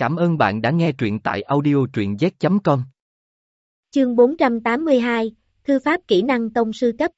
Cảm ơn bạn đã nghe truyện tại audio truyện z.com. Chương 482, Thư pháp kỹ năng tông sư cấp.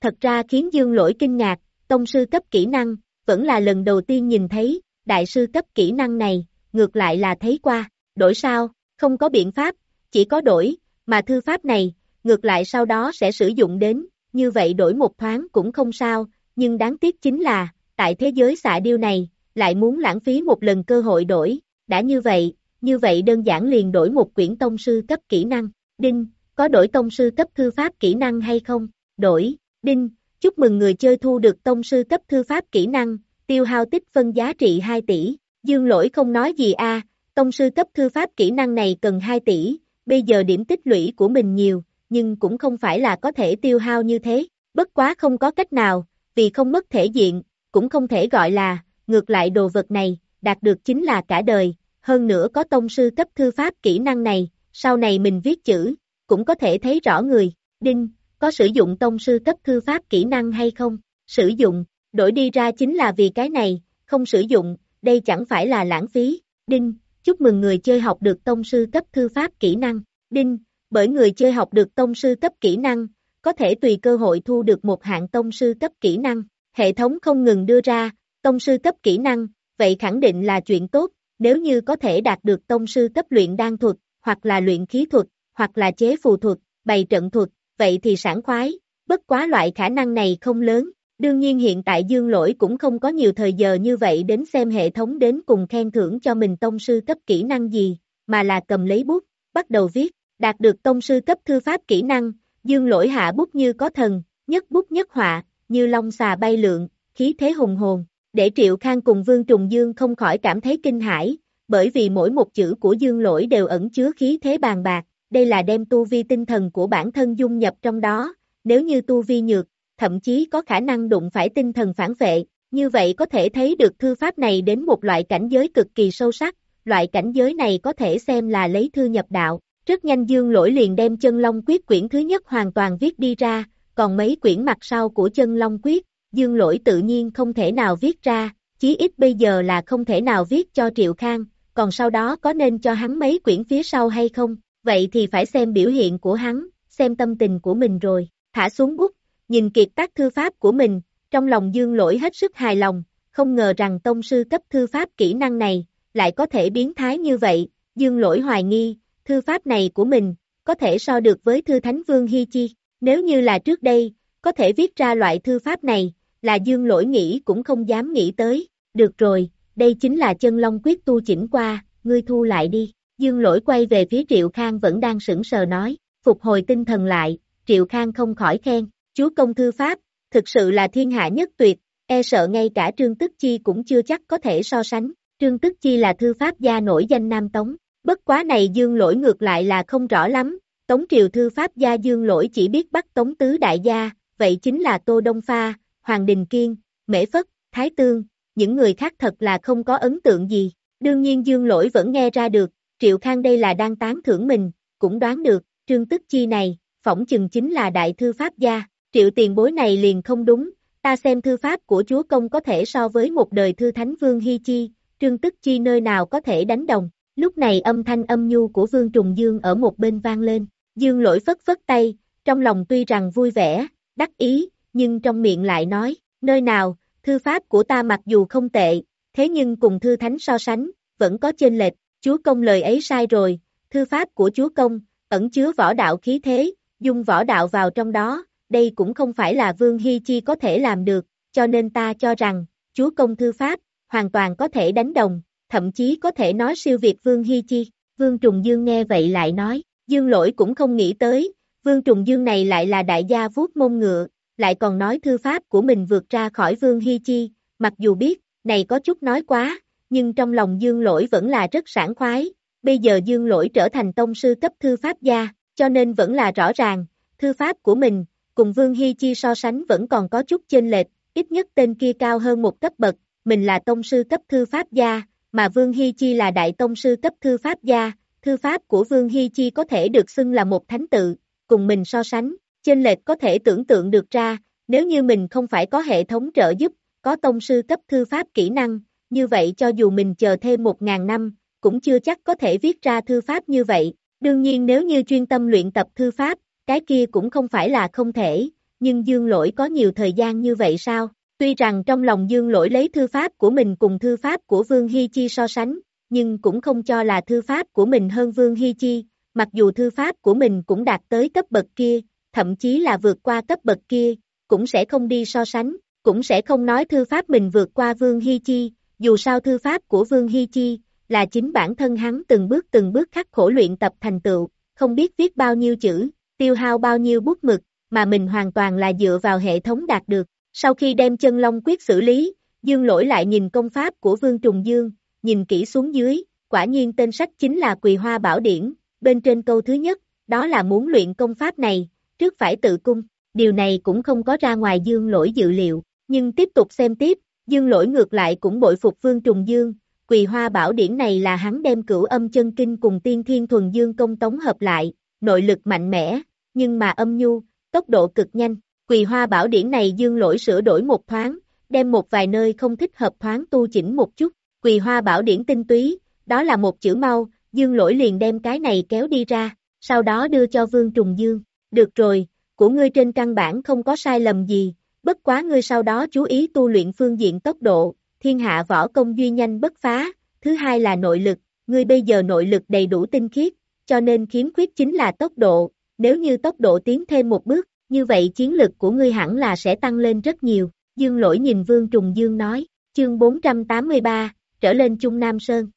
Thật ra khiến Dương Lỗi kinh ngạc, tông sư cấp kỹ năng, vẫn là lần đầu tiên nhìn thấy, đại sư cấp kỹ năng này, ngược lại là thấy qua, đổi sao, không có biện pháp, chỉ có đổi, mà thư pháp này, ngược lại sau đó sẽ sử dụng đến, như vậy đổi một thoáng cũng không sao, nhưng đáng tiếc chính là, tại thế giới xạ điêu này, lại muốn lãng phí một lần cơ hội đổi, đã như vậy, như vậy đơn giản liền đổi một quyển tông sư cấp kỹ năng, đinh, có đổi tông sư cấp thư pháp kỹ năng hay không, đổi, đinh, chúc mừng người chơi thu được tông sư cấp thư pháp kỹ năng, tiêu hao tích phân giá trị 2 tỷ, dương lỗi không nói gì a tông sư cấp thư pháp kỹ năng này cần 2 tỷ, bây giờ điểm tích lũy của mình nhiều, nhưng cũng không phải là có thể tiêu hao như thế, bất quá không có cách nào, vì không mất thể diện, cũng không thể gọi là, ngược lại đồ vật này, đạt được chính là cả đời, hơn nữa có tông sư cấp thư pháp kỹ năng này, sau này mình viết chữ, cũng có thể thấy rõ người, đinh, có sử dụng tông sư cấp thư pháp kỹ năng hay không, sử dụng, đổi đi ra chính là vì cái này, không sử dụng, đây chẳng phải là lãng phí, đinh, chúc mừng người chơi học được tông sư cấp thư pháp kỹ năng, đinh, bởi người chơi học được tông sư cấp kỹ năng, có thể tùy cơ hội thu được một hạng tông sư cấp kỹ năng, hệ thống không ngừng đưa ra, tông sư cấp kỹ năng, vậy khẳng định là chuyện tốt, nếu như có thể đạt được tông sư cấp luyện đan thuật, hoặc là luyện khí thuật, hoặc là chế phù thuật, bày trận thuật, vậy thì sảng khoái, bất quá loại khả năng này không lớn. Đương nhiên hiện tại Dương Lỗi cũng không có nhiều thời giờ như vậy đến xem hệ thống đến cùng khen thưởng cho mình tông sư cấp kỹ năng gì, mà là cầm lấy bút, bắt đầu viết, đạt được tông sư cấp thư pháp kỹ năng, Dương Lỗi hạ bút như có thần, nhất bút nhất họa, như long xà bay lượn, khí thế hùng hồn, để Triệu Khang cùng Vương Trùng Dương không khỏi cảm thấy kinh hãi, bởi vì mỗi một chữ của Dương Lỗi đều ẩn chứa khí thế bàn bạc, đây là đem tu vi tinh thần của bản thân dung nhập trong đó, nếu như tu vi nhược, thậm chí có khả năng đụng phải tinh thần phản vệ, như vậy có thể thấy được thư pháp này đến một loại cảnh giới cực kỳ sâu sắc, loại cảnh giới này có thể xem là lấy thư nhập đạo. Rất nhanh Dương Lỗi liền đem chân Long Quyết quyển thứ nhất hoàn toàn viết đi ra, còn mấy quyển mặt sau của chân Long Quyết, Dương Lỗi tự nhiên không thể nào viết ra, chí ít bây giờ là không thể nào viết cho Triệu Khang, còn sau đó có nên cho hắn mấy quyển phía sau hay không, vậy thì phải xem biểu hiện của hắn, xem tâm tình của mình rồi, thả xuống bút, nhìn kiệt tác thư pháp của mình, trong lòng Dương Lỗi hết sức hài lòng, không ngờ rằng tông sư cấp thư pháp kỹ năng này, lại có thể biến thái như vậy, Dương Lỗi hoài nghi, thư pháp này của mình, có thể so được với thư thánh vương Hi Chi, nếu như là trước đây, có thể viết ra loại thư pháp này, là dương lỗi nghĩ cũng không dám nghĩ tới, được rồi, đây chính là chân long quyết tu chỉnh qua, ngươi thu lại đi, dương lỗi quay về phía Triệu Khang vẫn đang sững sờ nói, phục hồi tinh thần lại, Triệu Khang không khỏi khen, chúa công thư pháp, thực sự là thiên hạ nhất tuyệt, e sợ ngay cả Trương Tức Chi cũng chưa chắc có thể so sánh, Trương Tức Chi là thư pháp gia nổi danh Nam Tống, bất quá này dương lỗi ngược lại là không rõ lắm, Tống triều thư pháp gia dương lỗi chỉ biết bắt Tống tứ đại gia, vậy chính là Tô Đông Pha, Hoàng Đình Kiên, Mễ Phất, Thái Tương, những người khác thật là không có ấn tượng gì. Đương nhiên Dương Lỗi vẫn nghe ra được, Triệu Khang đây là đang tán thưởng mình, cũng đoán được, Trương Tức Chi này, phỏng chừng chính là đại thư pháp gia, Triệu tiền bối này liền không đúng, ta xem thư pháp của chúa công có thể so với một đời thư thánh vương Hy Chi, Trương Tức Chi nơi nào có thể đánh đồng. Lúc này âm thanh âm nhu của Vương Trùng Dương ở một bên vang lên, Dương lỗi phất phất tay, trong lòng tuy rằng vui vẻ, đắc ý, nhưng trong miệng lại nói, nơi nào, thư pháp của ta mặc dù không tệ, thế nhưng cùng thư thánh so sánh, vẫn có chênh lệch, chúa công lời ấy sai rồi, thư pháp của chúa công, ẩn chứa võ đạo khí thế, dung võ đạo vào trong đó, đây cũng không phải là Vương Hy Chi có thể làm được, cho nên ta cho rằng, chúa công thư pháp, hoàn toàn có thể đánh đồng, thậm chí có thể nói siêu việt Vương Hy Chi. Vương Trùng Dương nghe vậy lại nói, Dương lỗi cũng không nghĩ tới, Vương Trùng Dương này lại là đại gia vuốt mông ngựa, lại còn nói thư pháp của mình vượt ra khỏi Vương Hy Chi, mặc dù biết, này có chút nói quá, nhưng trong lòng Dương Lỗi vẫn là rất sảng khoái, bây giờ Dương Lỗi trở thành tông sư cấp thư pháp gia, cho nên vẫn là rõ ràng, thư pháp của mình, cùng Vương Hy Chi so sánh vẫn còn có chút chênh lệch, ít nhất tên kia cao hơn một cấp bậc, mình là tông sư cấp thư pháp gia, mà Vương Hy Chi là đại tông sư cấp thư pháp gia, thư pháp của Vương Hy Chi có thể được xưng là một thánh tự, cùng mình so sánh, Chênh lệch có thể tưởng tượng được ra, nếu như mình không phải có hệ thống trợ giúp, có tông sư cấp thư pháp kỹ năng, như vậy cho dù mình chờ thêm một ngàn năm, cũng chưa chắc có thể viết ra thư pháp như vậy. Đương nhiên nếu như chuyên tâm luyện tập thư pháp, cái kia cũng không phải là không thể, nhưng dương lỗi có nhiều thời gian như vậy sao? Tuy rằng trong lòng dương lỗi lấy thư pháp của mình cùng thư pháp của Vương Hy Chi so sánh, nhưng cũng không cho là thư pháp của mình hơn Vương Hy Chi, mặc dù thư pháp của mình cũng đạt tới cấp bậc kia, thậm chí là vượt qua cấp bậc kia, cũng sẽ không đi so sánh, cũng sẽ không nói thư pháp mình vượt qua Vương Hy Chi, dù sao thư pháp của Vương Hy Chi, là chính bản thân hắn từng bước từng bước khắc khổ luyện tập thành tựu, không biết viết bao nhiêu chữ, tiêu hao bao nhiêu bút mực, mà mình hoàn toàn là dựa vào hệ thống đạt được. Sau khi đem chân long quyết xử lý, Dương lỗi lại nhìn công pháp của Vương Trùng Dương, nhìn kỹ xuống dưới, quả nhiên tên sách chính là Quỳ Hoa Bảo Điển, bên trên câu thứ nhất, đó là muốn luyện công pháp này, trước phải tự cung, điều này cũng không có ra ngoài Dương lỗi dự liệu, nhưng tiếp tục xem tiếp, Dương lỗi ngược lại cũng bội phục Vương Trùng Dương, Quỳ Hoa Bảo Điển này là hắn đem cửu âm chân kinh cùng tiên thiên thuần dương công tống hợp lại, nội lực mạnh mẽ, nhưng mà âm nhu, tốc độ cực nhanh, Quỳ Hoa Bảo Điển này Dương lỗi sửa đổi một thoáng, đem một vài nơi không thích hợp thoáng tu chỉnh một chút, Quỳ Hoa Bảo Điển tinh túy, đó là một chữ mau, Dương lỗi liền đem cái này kéo đi ra, sau đó đưa cho Vương Trùng Dương, được rồi, của ngươi trên căn bản không có sai lầm gì, bất quá ngươi sau đó chú ý tu luyện phương diện tốc độ, thiên hạ võ công duy nhanh bất phá, thứ hai là nội lực, ngươi bây giờ nội lực đầy đủ tinh khiết, cho nên khiếm khuyết chính là tốc độ, nếu như tốc độ tiến thêm một bước, như vậy chiến lực của ngươi hẳn là sẽ tăng lên rất nhiều, Dương lỗi nhìn Vương Trùng Dương nói, chương 483, trở lên Trung Nam Sơn.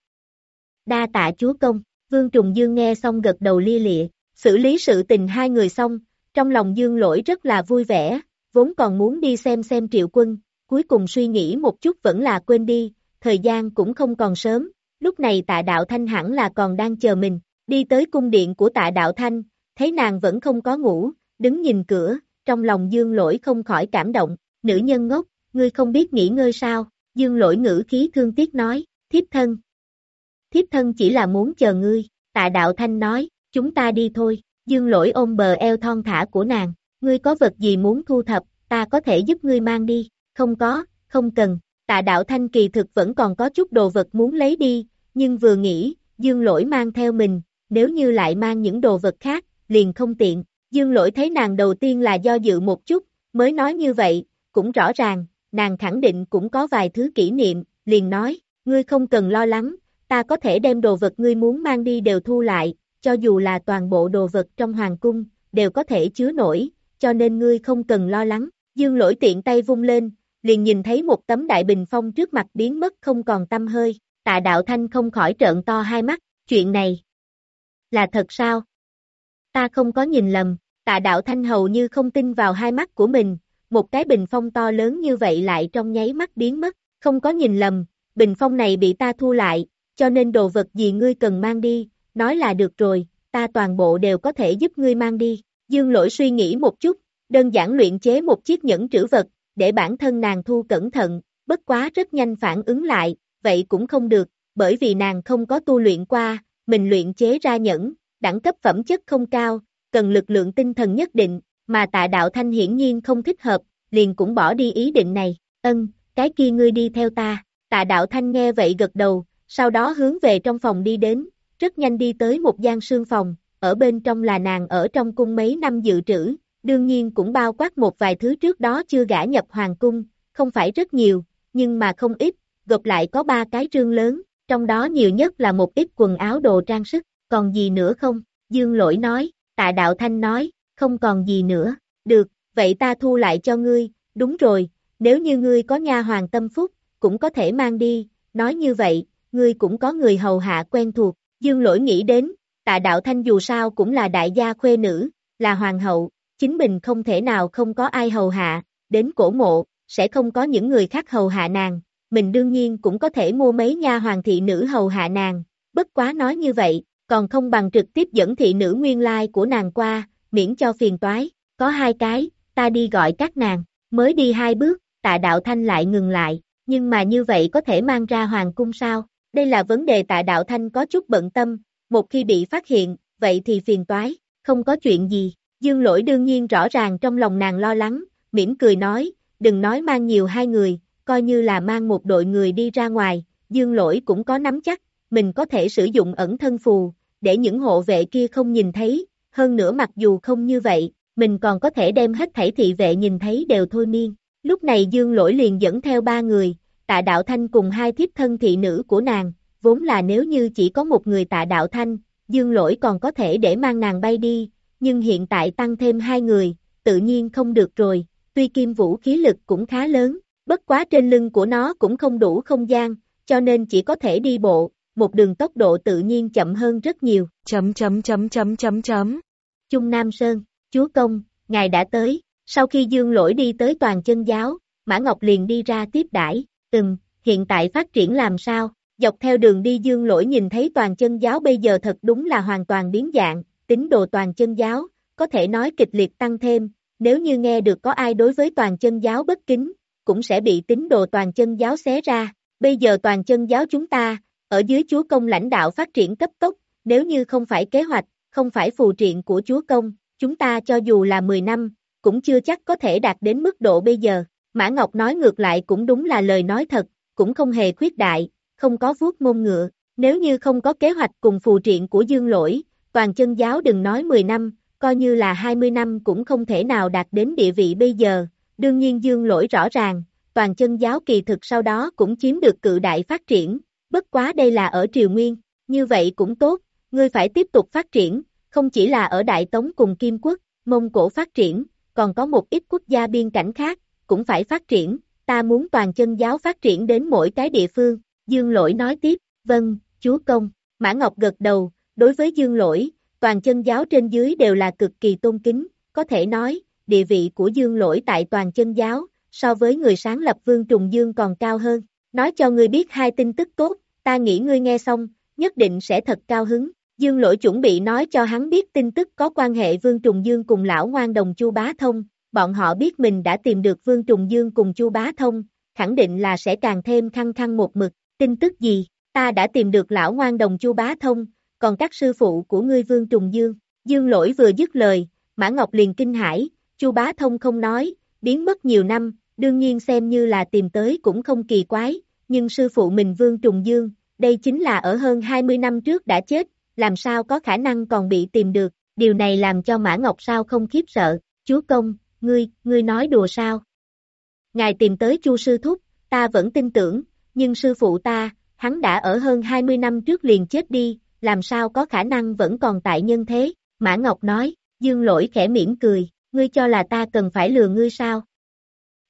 Đa tạ chúa công, Vương Trùng Dương nghe xong gật đầu lia lịa, xử lý sự tình hai người xong, trong lòng Dương lỗi rất là vui vẻ, vốn còn muốn đi xem xem triệu quân, cuối cùng suy nghĩ một chút vẫn là quên đi, thời gian cũng không còn sớm, lúc này tạ đạo thanh hẳn là còn đang chờ mình, đi tới cung điện của tạ đạo thanh, thấy nàng vẫn không có ngủ, đứng nhìn cửa, trong lòng dương lỗi không khỏi cảm động, nữ nhân ngốc, ngươi không biết nghỉ ngơi sao, dương lỗi ngữ khí thương tiếc nói, thiếp thân. Thiếp thân chỉ là muốn chờ ngươi, tạ đạo thanh nói, chúng ta đi thôi, dương lỗi ôm bờ eo thon thả của nàng, ngươi có vật gì muốn thu thập, ta có thể giúp ngươi mang đi, không có, không cần, tạ đạo thanh kỳ thực vẫn còn có chút đồ vật muốn lấy đi, nhưng vừa nghĩ, dương lỗi mang theo mình, nếu như lại mang những đồ vật khác, liền không tiện, dương lỗi thấy nàng đầu tiên là do dự một chút, mới nói như vậy, cũng rõ ràng, nàng khẳng định cũng có vài thứ kỷ niệm, liền nói, ngươi không cần lo lắng, ta có thể đem đồ vật ngươi muốn mang đi đều thu lại, cho dù là toàn bộ đồ vật trong hoàng cung, đều có thể chứa nổi, cho nên ngươi không cần lo lắng, dương lỗi tiện tay vung lên, liền nhìn thấy một tấm đại bình phong trước mặt biến mất không còn tâm hơi, tạ đạo thanh không khỏi trợn to hai mắt, chuyện này là thật sao? Ta không có nhìn lầm, tạ đạo thanh hầu như không tin vào hai mắt của mình, một cái bình phong to lớn như vậy lại trong nháy mắt biến mất, không có nhìn lầm, bình phong này bị ta thu lại, cho nên đồ vật gì ngươi cần mang đi, nói là được rồi, ta toàn bộ đều có thể giúp ngươi mang đi. Dương lỗi suy nghĩ một chút, đơn giản luyện chế một chiếc nhẫn trữ vật, để bản thân nàng thu cẩn thận, bất quá rất nhanh phản ứng lại, vậy cũng không được, bởi vì nàng không có tu luyện qua, mình luyện chế ra nhẫn, đẳng cấp phẩm chất không cao, cần lực lượng tinh thần nhất định, mà tạ đạo thanh hiển nhiên không thích hợp, liền cũng bỏ đi ý định này, ân, cái kia ngươi đi theo ta, tạ đạo thanh nghe vậy gật đầu, sau đó hướng về trong phòng đi đến, rất nhanh đi tới một gian sương phòng, ở bên trong là nàng ở trong cung mấy năm dự trữ, đương nhiên cũng bao quát một vài thứ trước đó chưa gã nhập hoàng cung, không phải rất nhiều, nhưng mà không ít, gộp lại có ba cái trương lớn, trong đó nhiều nhất là một ít quần áo đồ trang sức, còn gì nữa không? Dương lỗi nói, tạ đạo thanh nói, không còn gì nữa, được, vậy ta thu lại cho ngươi, đúng rồi, nếu như ngươi có nha hoàng tâm phúc, cũng có thể mang đi, nói như vậy, ngươi cũng có người hầu hạ quen thuộc, dương lỗi nghĩ đến, tạ đạo thanh dù sao cũng là đại gia khuê nữ, là hoàng hậu, chính mình không thể nào không có ai hầu hạ, đến cổ mộ, sẽ không có những người khác hầu hạ nàng, mình đương nhiên cũng có thể mua mấy nha hoàng thị nữ hầu hạ nàng, bất quá nói như vậy, còn không bằng trực tiếp dẫn thị nữ nguyên lai của nàng qua, miễn cho phiền toái, có hai cái, ta đi gọi các nàng, mới đi hai bước, tạ đạo thanh lại ngừng lại, nhưng mà như vậy có thể mang ra hoàng cung sao, đây là vấn đề tạ đạo thanh có chút bận tâm, một khi bị phát hiện, vậy thì phiền toái, không có chuyện gì, dương lỗi đương nhiên rõ ràng trong lòng nàng lo lắng, mỉm cười nói, đừng nói mang nhiều hai người, coi như là mang một đội người đi ra ngoài, dương lỗi cũng có nắm chắc, mình có thể sử dụng ẩn thân phù, để những hộ vệ kia không nhìn thấy, hơn nữa mặc dù không như vậy, mình còn có thể đem hết thảy thị vệ nhìn thấy đều thôi miên. Lúc này Dương Lỗi liền dẫn theo ba người, tạ đạo thanh cùng hai thiếp thân thị nữ của nàng, vốn là nếu như chỉ có một người tạ đạo thanh, Dương Lỗi còn có thể để mang nàng bay đi, nhưng hiện tại tăng thêm hai người, tự nhiên không được rồi, tuy kim vũ khí lực cũng khá lớn, bất quá trên lưng của nó cũng không đủ không gian, cho nên chỉ có thể đi bộ, một đường tốc độ tự nhiên chậm hơn rất nhiều. Chấm chấm chấm chấm chấm chấm. Trung Nam Sơn, chúa công, ngài đã tới, sau khi dương lỗi đi tới toàn chân giáo, Mã Ngọc liền đi ra tiếp đãi, ừm, hiện tại phát triển làm sao, dọc theo đường đi dương lỗi nhìn thấy toàn chân giáo bây giờ thật đúng là hoàn toàn biến dạng, tín đồ toàn chân giáo, có thể nói kịch liệt tăng thêm, nếu như nghe được có ai đối với toàn chân giáo bất kính, cũng sẽ bị tín đồ toàn chân giáo xé ra, bây giờ toàn chân giáo chúng ta, ở dưới chúa công lãnh đạo phát triển cấp tốc, nếu như không phải kế hoạch, không phải phù triện của chúa công, chúng ta cho dù là 10 năm, cũng chưa chắc có thể đạt đến mức độ bây giờ. Mã Ngọc nói ngược lại cũng đúng là lời nói thật, cũng không hề khuyết đại, không có vuốt mông ngựa. Nếu như không có kế hoạch cùng phù triện của dương lỗi, toàn chân giáo đừng nói 10 năm, coi như là 20 năm cũng không thể nào đạt đến địa vị bây giờ. Đương nhiên dương lỗi rõ ràng, toàn chân giáo kỳ thực sau đó cũng chiếm được cự đại phát triển, bất quá đây là ở Triều Nguyên, như vậy cũng tốt, ngươi phải tiếp tục phát triển, không chỉ là ở Đại Tống cùng Kim Quốc, Mông Cổ phát triển, còn có một ít quốc gia biên cảnh khác, cũng phải phát triển, ta muốn toàn chân giáo phát triển đến mỗi cái địa phương, Dương Lỗi nói tiếp, vâng, chúa công, Mã Ngọc gật đầu, đối với Dương Lỗi, toàn chân giáo trên dưới đều là cực kỳ tôn kính, có thể nói, địa vị của Dương Lỗi tại toàn chân giáo, so với người sáng lập Vương Trùng Dương còn cao hơn, nói cho ngươi biết hai tin tức tốt, ta nghĩ ngươi nghe xong, nhất định sẽ thật cao hứng. Dương lỗi chuẩn bị nói cho hắn biết tin tức có quan hệ Vương Trùng Dương cùng lão ngoan đồng Chu Bá Thông, bọn họ biết mình đã tìm được Vương Trùng Dương cùng Chu Bá Thông, khẳng định là sẽ càng thêm khăng khăng một mực, tin tức gì, ta đã tìm được lão ngoan đồng Chu Bá Thông, còn các sư phụ của ngươi Vương Trùng Dương, Dương lỗi vừa dứt lời, Mã Ngọc liền kinh hãi, Chu Bá Thông không nói, biến mất nhiều năm, đương nhiên xem như là tìm tới cũng không kỳ quái, nhưng sư phụ mình Vương Trùng Dương, đây chính là ở hơn 20 năm trước đã chết, làm sao có khả năng còn bị tìm được, điều này làm cho Mã Ngọc sao không khiếp sợ, chúa công, ngươi, ngươi nói đùa sao? Ngài tìm tới Chu sư thúc, ta vẫn tin tưởng, nhưng sư phụ ta, hắn đã ở hơn 20 năm trước liền chết đi, làm sao có khả năng vẫn còn tại nhân thế, Mã Ngọc nói, dương lỗi khẽ mỉm cười, ngươi cho là ta cần phải lừa ngươi sao?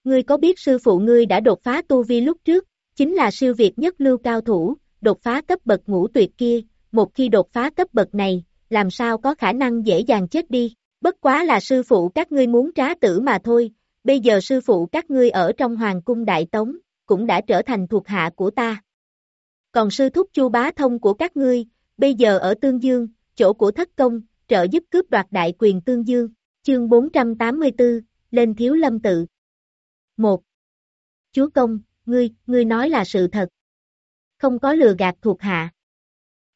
Ngươi có biết sư phụ ngươi đã đột phá tu vi lúc trước, chính là siêu việt nhất lưu cao thủ, đột phá cấp bậc ngũ tuyệt kia, một khi đột phá cấp bậc này, làm sao có khả năng dễ dàng chết đi, bất quá là sư phụ các ngươi muốn trá tử mà thôi, bây giờ sư phụ các ngươi ở trong hoàng cung đại tống, cũng đã trở thành thuộc hạ của ta. Còn sư thúc chu bá thông của các ngươi, bây giờ ở Tương Dương, chỗ của thất công, trợ giúp cướp đoạt đại quyền Tương Dương, chương 484, lên thiếu lâm tự. 1. Chúa công, ngươi, ngươi nói là sự thật. Không có lừa gạt thuộc hạ.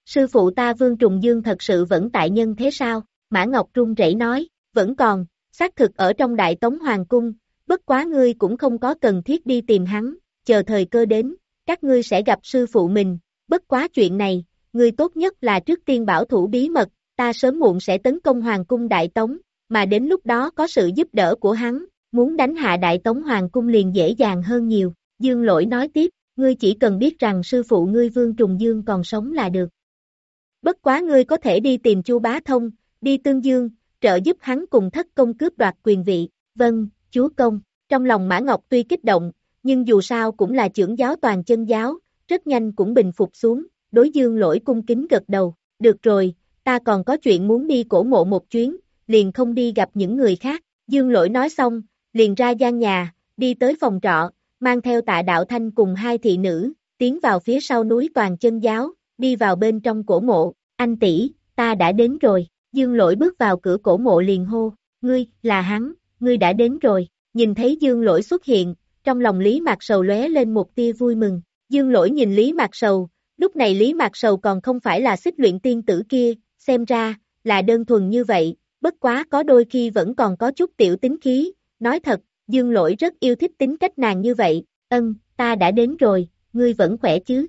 Sư phụ ta Vương Trùng Dương thật sự vẫn tại nhân thế sao? Mã Ngọc Trung rẩy nói, vẫn còn, xác thực ở trong Đại Tống Hoàng Cung, bất quá ngươi cũng không có cần thiết đi tìm hắn, chờ thời cơ đến, các ngươi sẽ gặp sư phụ mình, bất quá chuyện này, ngươi tốt nhất là trước tiên bảo thủ bí mật, ta sớm muộn sẽ tấn công Hoàng Cung Đại Tống, mà đến lúc đó có sự giúp đỡ của hắn, muốn đánh hạ Đại Tống Hoàng Cung liền dễ dàng hơn nhiều. Dương lỗi nói tiếp, ngươi chỉ cần biết rằng sư phụ ngươi Vương Trùng Dương còn sống là được. Bất quá ngươi có thể đi tìm Chu Bá Thông, đi Tương Dương, trợ giúp hắn cùng thất công cướp đoạt quyền vị. Vâng, chúa công, trong lòng Mã Ngọc tuy kích động, nhưng dù sao cũng là trưởng giáo toàn chân giáo, rất nhanh cũng bình phục xuống, đối dương lỗi cung kính gật đầu. Được rồi, ta còn có chuyện muốn đi cổ mộ một chuyến, liền không đi gặp những người khác. Dương lỗi nói xong, liền ra gian nhà, đi tới phòng trọ, mang theo tạ đạo thanh cùng hai thị nữ, tiến vào phía sau núi toàn chân giáo, đi vào bên trong cổ mộ, anh tỷ, ta đã đến rồi, dương lỗi bước vào cửa cổ mộ liền hô, ngươi, là hắn, ngươi đã đến rồi, nhìn thấy dương lỗi xuất hiện, trong lòng Lý Mạc Sầu lóe lên một tia vui mừng, dương lỗi nhìn Lý Mạc Sầu, lúc này Lý Mạc Sầu còn không phải là xích luyện tiên tử kia, xem ra, là đơn thuần như vậy, bất quá có đôi khi vẫn còn có chút tiểu tính khí, nói thật, Dương lỗi rất yêu thích tính cách nàng như vậy, ân, ta đã đến rồi, ngươi vẫn khỏe chứ?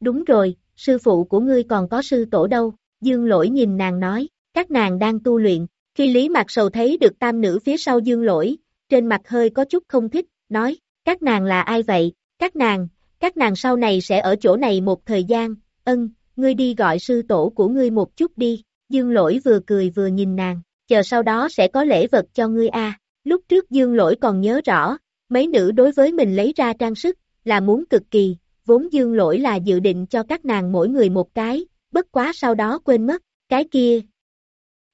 Đúng rồi, sư phụ của ngươi còn có sư tổ đâu, dương lỗi nhìn nàng nói, các nàng đang tu luyện, khi Lý Mạc Sầu thấy được tam nữ phía sau dương lỗi, trên mặt hơi có chút không thích, nói, các nàng là ai vậy, các nàng, các nàng sau này sẽ ở chỗ này một thời gian, ân, ngươi đi gọi sư tổ của ngươi một chút đi, dương lỗi vừa cười vừa nhìn nàng, chờ sau đó sẽ có lễ vật cho ngươi a. Lúc trước dương lỗi còn nhớ rõ, mấy nữ đối với mình lấy ra trang sức, là muốn cực kỳ, vốn dương lỗi là dự định cho các nàng mỗi người một cái, bất quá sau đó quên mất, cái kia.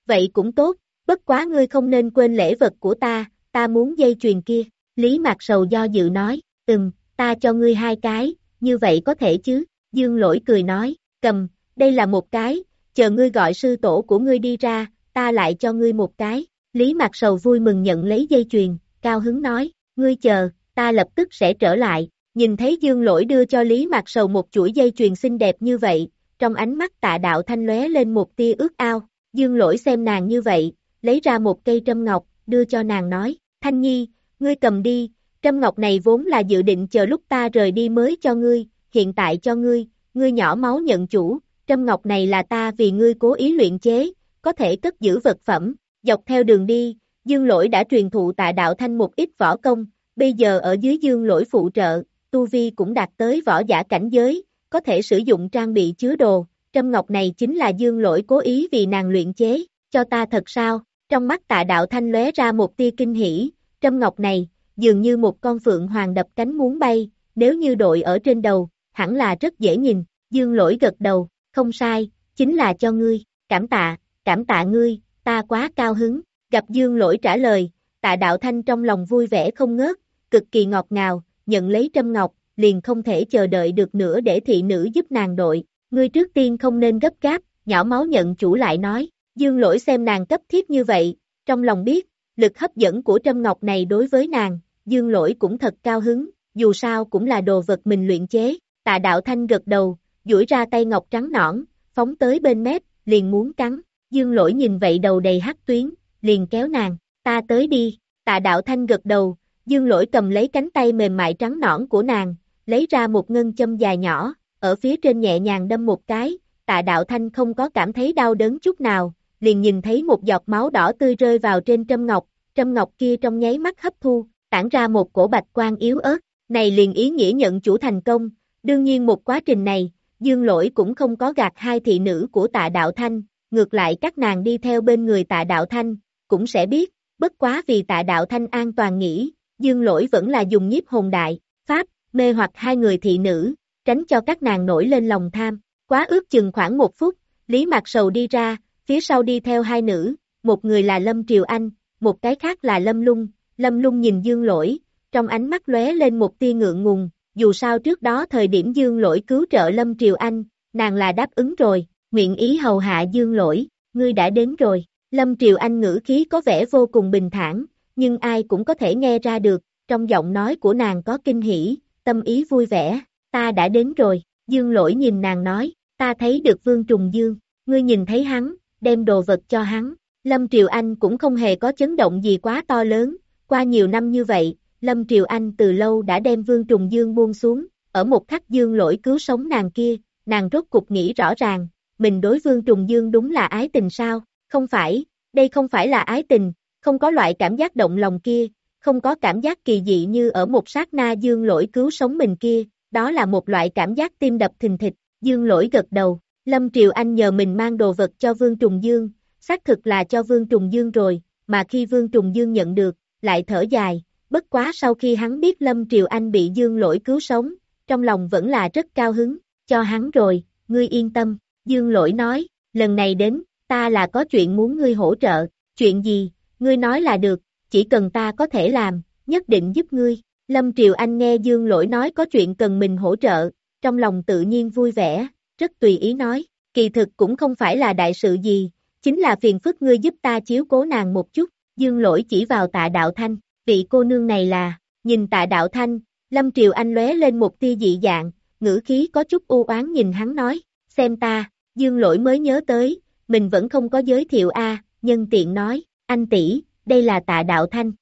Vậy cũng tốt, bất quá ngươi không nên quên lễ vật của ta, ta muốn dây chuyền kia, Lý Mạc Sầu do dự nói, ừm, ta cho ngươi hai cái, như vậy có thể chứ, dương lỗi cười nói, cầm, đây là một cái, chờ ngươi gọi sư tổ của ngươi đi ra, ta lại cho ngươi một cái, Lý Mạc Sầu vui mừng nhận lấy dây chuyền, cao hứng nói, ngươi chờ, ta lập tức sẽ trở lại, nhìn thấy dương lỗi đưa cho Lý Mạc Sầu một chuỗi dây chuyền xinh đẹp như vậy, trong ánh mắt tạ đạo thanh lóe lên một tia ước ao, dương lỗi xem nàng như vậy, lấy ra một cây trâm ngọc, đưa cho nàng nói, Thanh Nhi, ngươi cầm đi, trâm ngọc này vốn là dự định chờ lúc ta rời đi mới cho ngươi, hiện tại cho ngươi, ngươi nhỏ máu nhận chủ, trâm ngọc này là ta vì ngươi cố ý luyện chế, có thể cất giữ vật phẩm, dọc theo đường đi, dương lỗi đã truyền thụ tạ đạo thanh một ít võ công, bây giờ ở dưới dương lỗi phụ trợ, Tu Vi cũng đạt tới võ giả cảnh giới, có thể sử dụng trang bị chứa đồ, trâm ngọc này chính là dương lỗi cố ý vì nàng luyện chế, cho ta thật sao, trong mắt tạ đạo thanh lóe ra một tia kinh hỉ, trâm ngọc này, dường như một con phượng hoàng đập cánh muốn bay, nếu như đội ở trên đầu, hẳn là rất dễ nhìn, dương lỗi gật đầu, không sai, chính là cho ngươi, cảm tạ, cảm tạ ngươi, ta quá cao hứng, gặp dương lỗi trả lời, tạ đạo thanh trong lòng vui vẻ không ngớt, cực kỳ ngọt ngào, nhận lấy trâm ngọc, liền không thể chờ đợi được nữa để thị nữ giúp nàng đội, ngươi trước tiên không nên gấp gáp, nhỏ máu nhận chủ lại nói, dương lỗi xem nàng cấp thiết như vậy, trong lòng biết, lực hấp dẫn của trâm ngọc này đối với nàng, dương lỗi cũng thật cao hứng, dù sao cũng là đồ vật mình luyện chế, tạ đạo thanh gật đầu, duỗi ra tay ngọc trắng nõn, phóng tới bên mép, liền muốn cắn, dương lỗi nhìn vậy đầu đầy hắc tuyến, liền kéo nàng, ta tới đi, tạ đạo thanh gật đầu, dương lỗi cầm lấy cánh tay mềm mại trắng nõn của nàng, lấy ra một ngân châm dài nhỏ, ở phía trên nhẹ nhàng đâm một cái, tạ đạo thanh không có cảm thấy đau đớn chút nào, liền nhìn thấy một giọt máu đỏ tươi rơi vào trên trâm ngọc, trâm ngọc kia trong nháy mắt hấp thu, tản ra một cổ bạch quang yếu ớt, này liền ý nghĩa nhận chủ thành công, đương nhiên một quá trình này, dương lỗi cũng không có gạt hai thị nữ của tạ đạo thanh, ngược lại các nàng đi theo bên người tạ đạo thanh, cũng sẽ biết, bất quá vì tạ đạo thanh an toàn nghĩ, dương lỗi vẫn là dùng nhiếp hồn đại, pháp, mê hoặc hai người thị nữ, tránh cho các nàng nổi lên lòng tham, quá ước chừng khoảng một phút, Lý Mạc Sầu đi ra, phía sau đi theo hai nữ, một người là Lâm Triều Anh, một cái khác là Lâm Lung, Lâm Lung nhìn Dương Lỗi, trong ánh mắt lóe lên một tia ngượng ngùng, dù sao trước đó thời điểm Dương Lỗi cứu trợ Lâm Triều Anh, nàng là đáp ứng rồi, nguyện ý hầu hạ Dương Lỗi, ngươi đã đến rồi, Lâm Triều Anh ngữ khí có vẻ vô cùng bình thản, nhưng ai cũng có thể nghe ra được, trong giọng nói của nàng có kinh hỉ, tâm ý vui vẻ, ta đã đến rồi, Dương Lỗi nhìn nàng nói, ta thấy được Vương Trùng Dương, ngươi nhìn thấy hắn, đem đồ vật cho hắn, Lâm Triều Anh cũng không hề có chấn động gì quá to lớn, qua nhiều năm như vậy, Lâm Triều Anh từ lâu đã đem Vương Trùng Dương buông xuống, ở một khắc Dương lỗi cứu sống nàng kia, nàng rốt cục nghĩ rõ ràng, mình đối Vương Trùng Dương đúng là ái tình sao, không phải, đây không phải là ái tình, không có loại cảm giác động lòng kia, không có cảm giác kỳ dị như ở một sát na Dương lỗi cứu sống mình kia, đó là một loại cảm giác tim đập thình thịch, Dương lỗi gật đầu, Lâm Triều Anh nhờ mình mang đồ vật cho Vương Trùng Dương, xác thực là cho Vương Trùng Dương rồi, mà khi Vương Trùng Dương nhận được, lại thở dài, bất quá sau khi hắn biết Lâm Triều Anh bị Dương lỗi cứu sống, trong lòng vẫn là rất cao hứng, cho hắn rồi, ngươi yên tâm, Dương lỗi nói, lần này đến, ta là có chuyện muốn ngươi hỗ trợ, chuyện gì, ngươi nói là được, chỉ cần ta có thể làm, nhất định giúp ngươi. Lâm Triều Anh nghe Dương lỗi nói có chuyện cần mình hỗ trợ, trong lòng tự nhiên vui vẻ, rất tùy ý nói, kỳ thực cũng không phải là đại sự gì, chính là phiền phức ngươi giúp ta chiếu cố nàng một chút, Dương lỗi chỉ vào tạ đạo thanh, vị cô nương này là, nhìn tạ đạo thanh, Lâm Triều Anh lóe lên một tia dị dạng, ngữ khí có chút u oán nhìn hắn nói, xem ta, Dương lỗi mới nhớ tới, mình vẫn không có giới thiệu a nhân tiện nói, anh tỷ đây là tạ đạo thanh.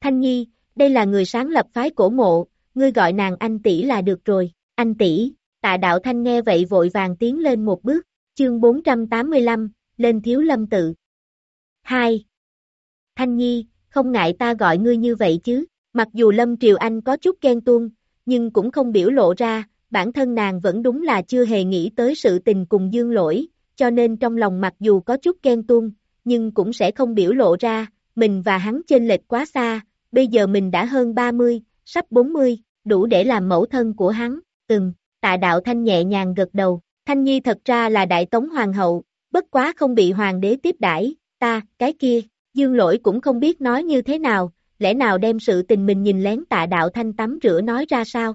Thanh Nhi, đây là người sáng lập phái cổ mộ, ngươi gọi nàng anh tỷ là được rồi, anh tỷ, tạ đạo thanh nghe vậy vội vàng tiến lên một bước, chương 485, lên thiếu lâm tự. 2. Thanh Nhi, không ngại ta gọi ngươi như vậy chứ, mặc dù Lâm Triều Anh có chút ghen tuông, nhưng cũng không biểu lộ ra, bản thân nàng vẫn đúng là chưa hề nghĩ tới sự tình cùng dương lỗi, cho nên trong lòng mặc dù có chút ghen tuông, nhưng cũng sẽ không biểu lộ ra, mình và hắn chênh lệch quá xa, bây giờ mình đã hơn 30, sắp 40, đủ để làm mẫu thân của hắn, ừm, tạ đạo thanh nhẹ nhàng gật đầu, thanh nhi thật ra là đại tống hoàng hậu, bất quá không bị hoàng đế tiếp đãi, ta, cái kia, dương lỗi cũng không biết nói như thế nào, lẽ nào đem sự tình mình nhìn lén tạ đạo thanh tắm rửa nói ra sao?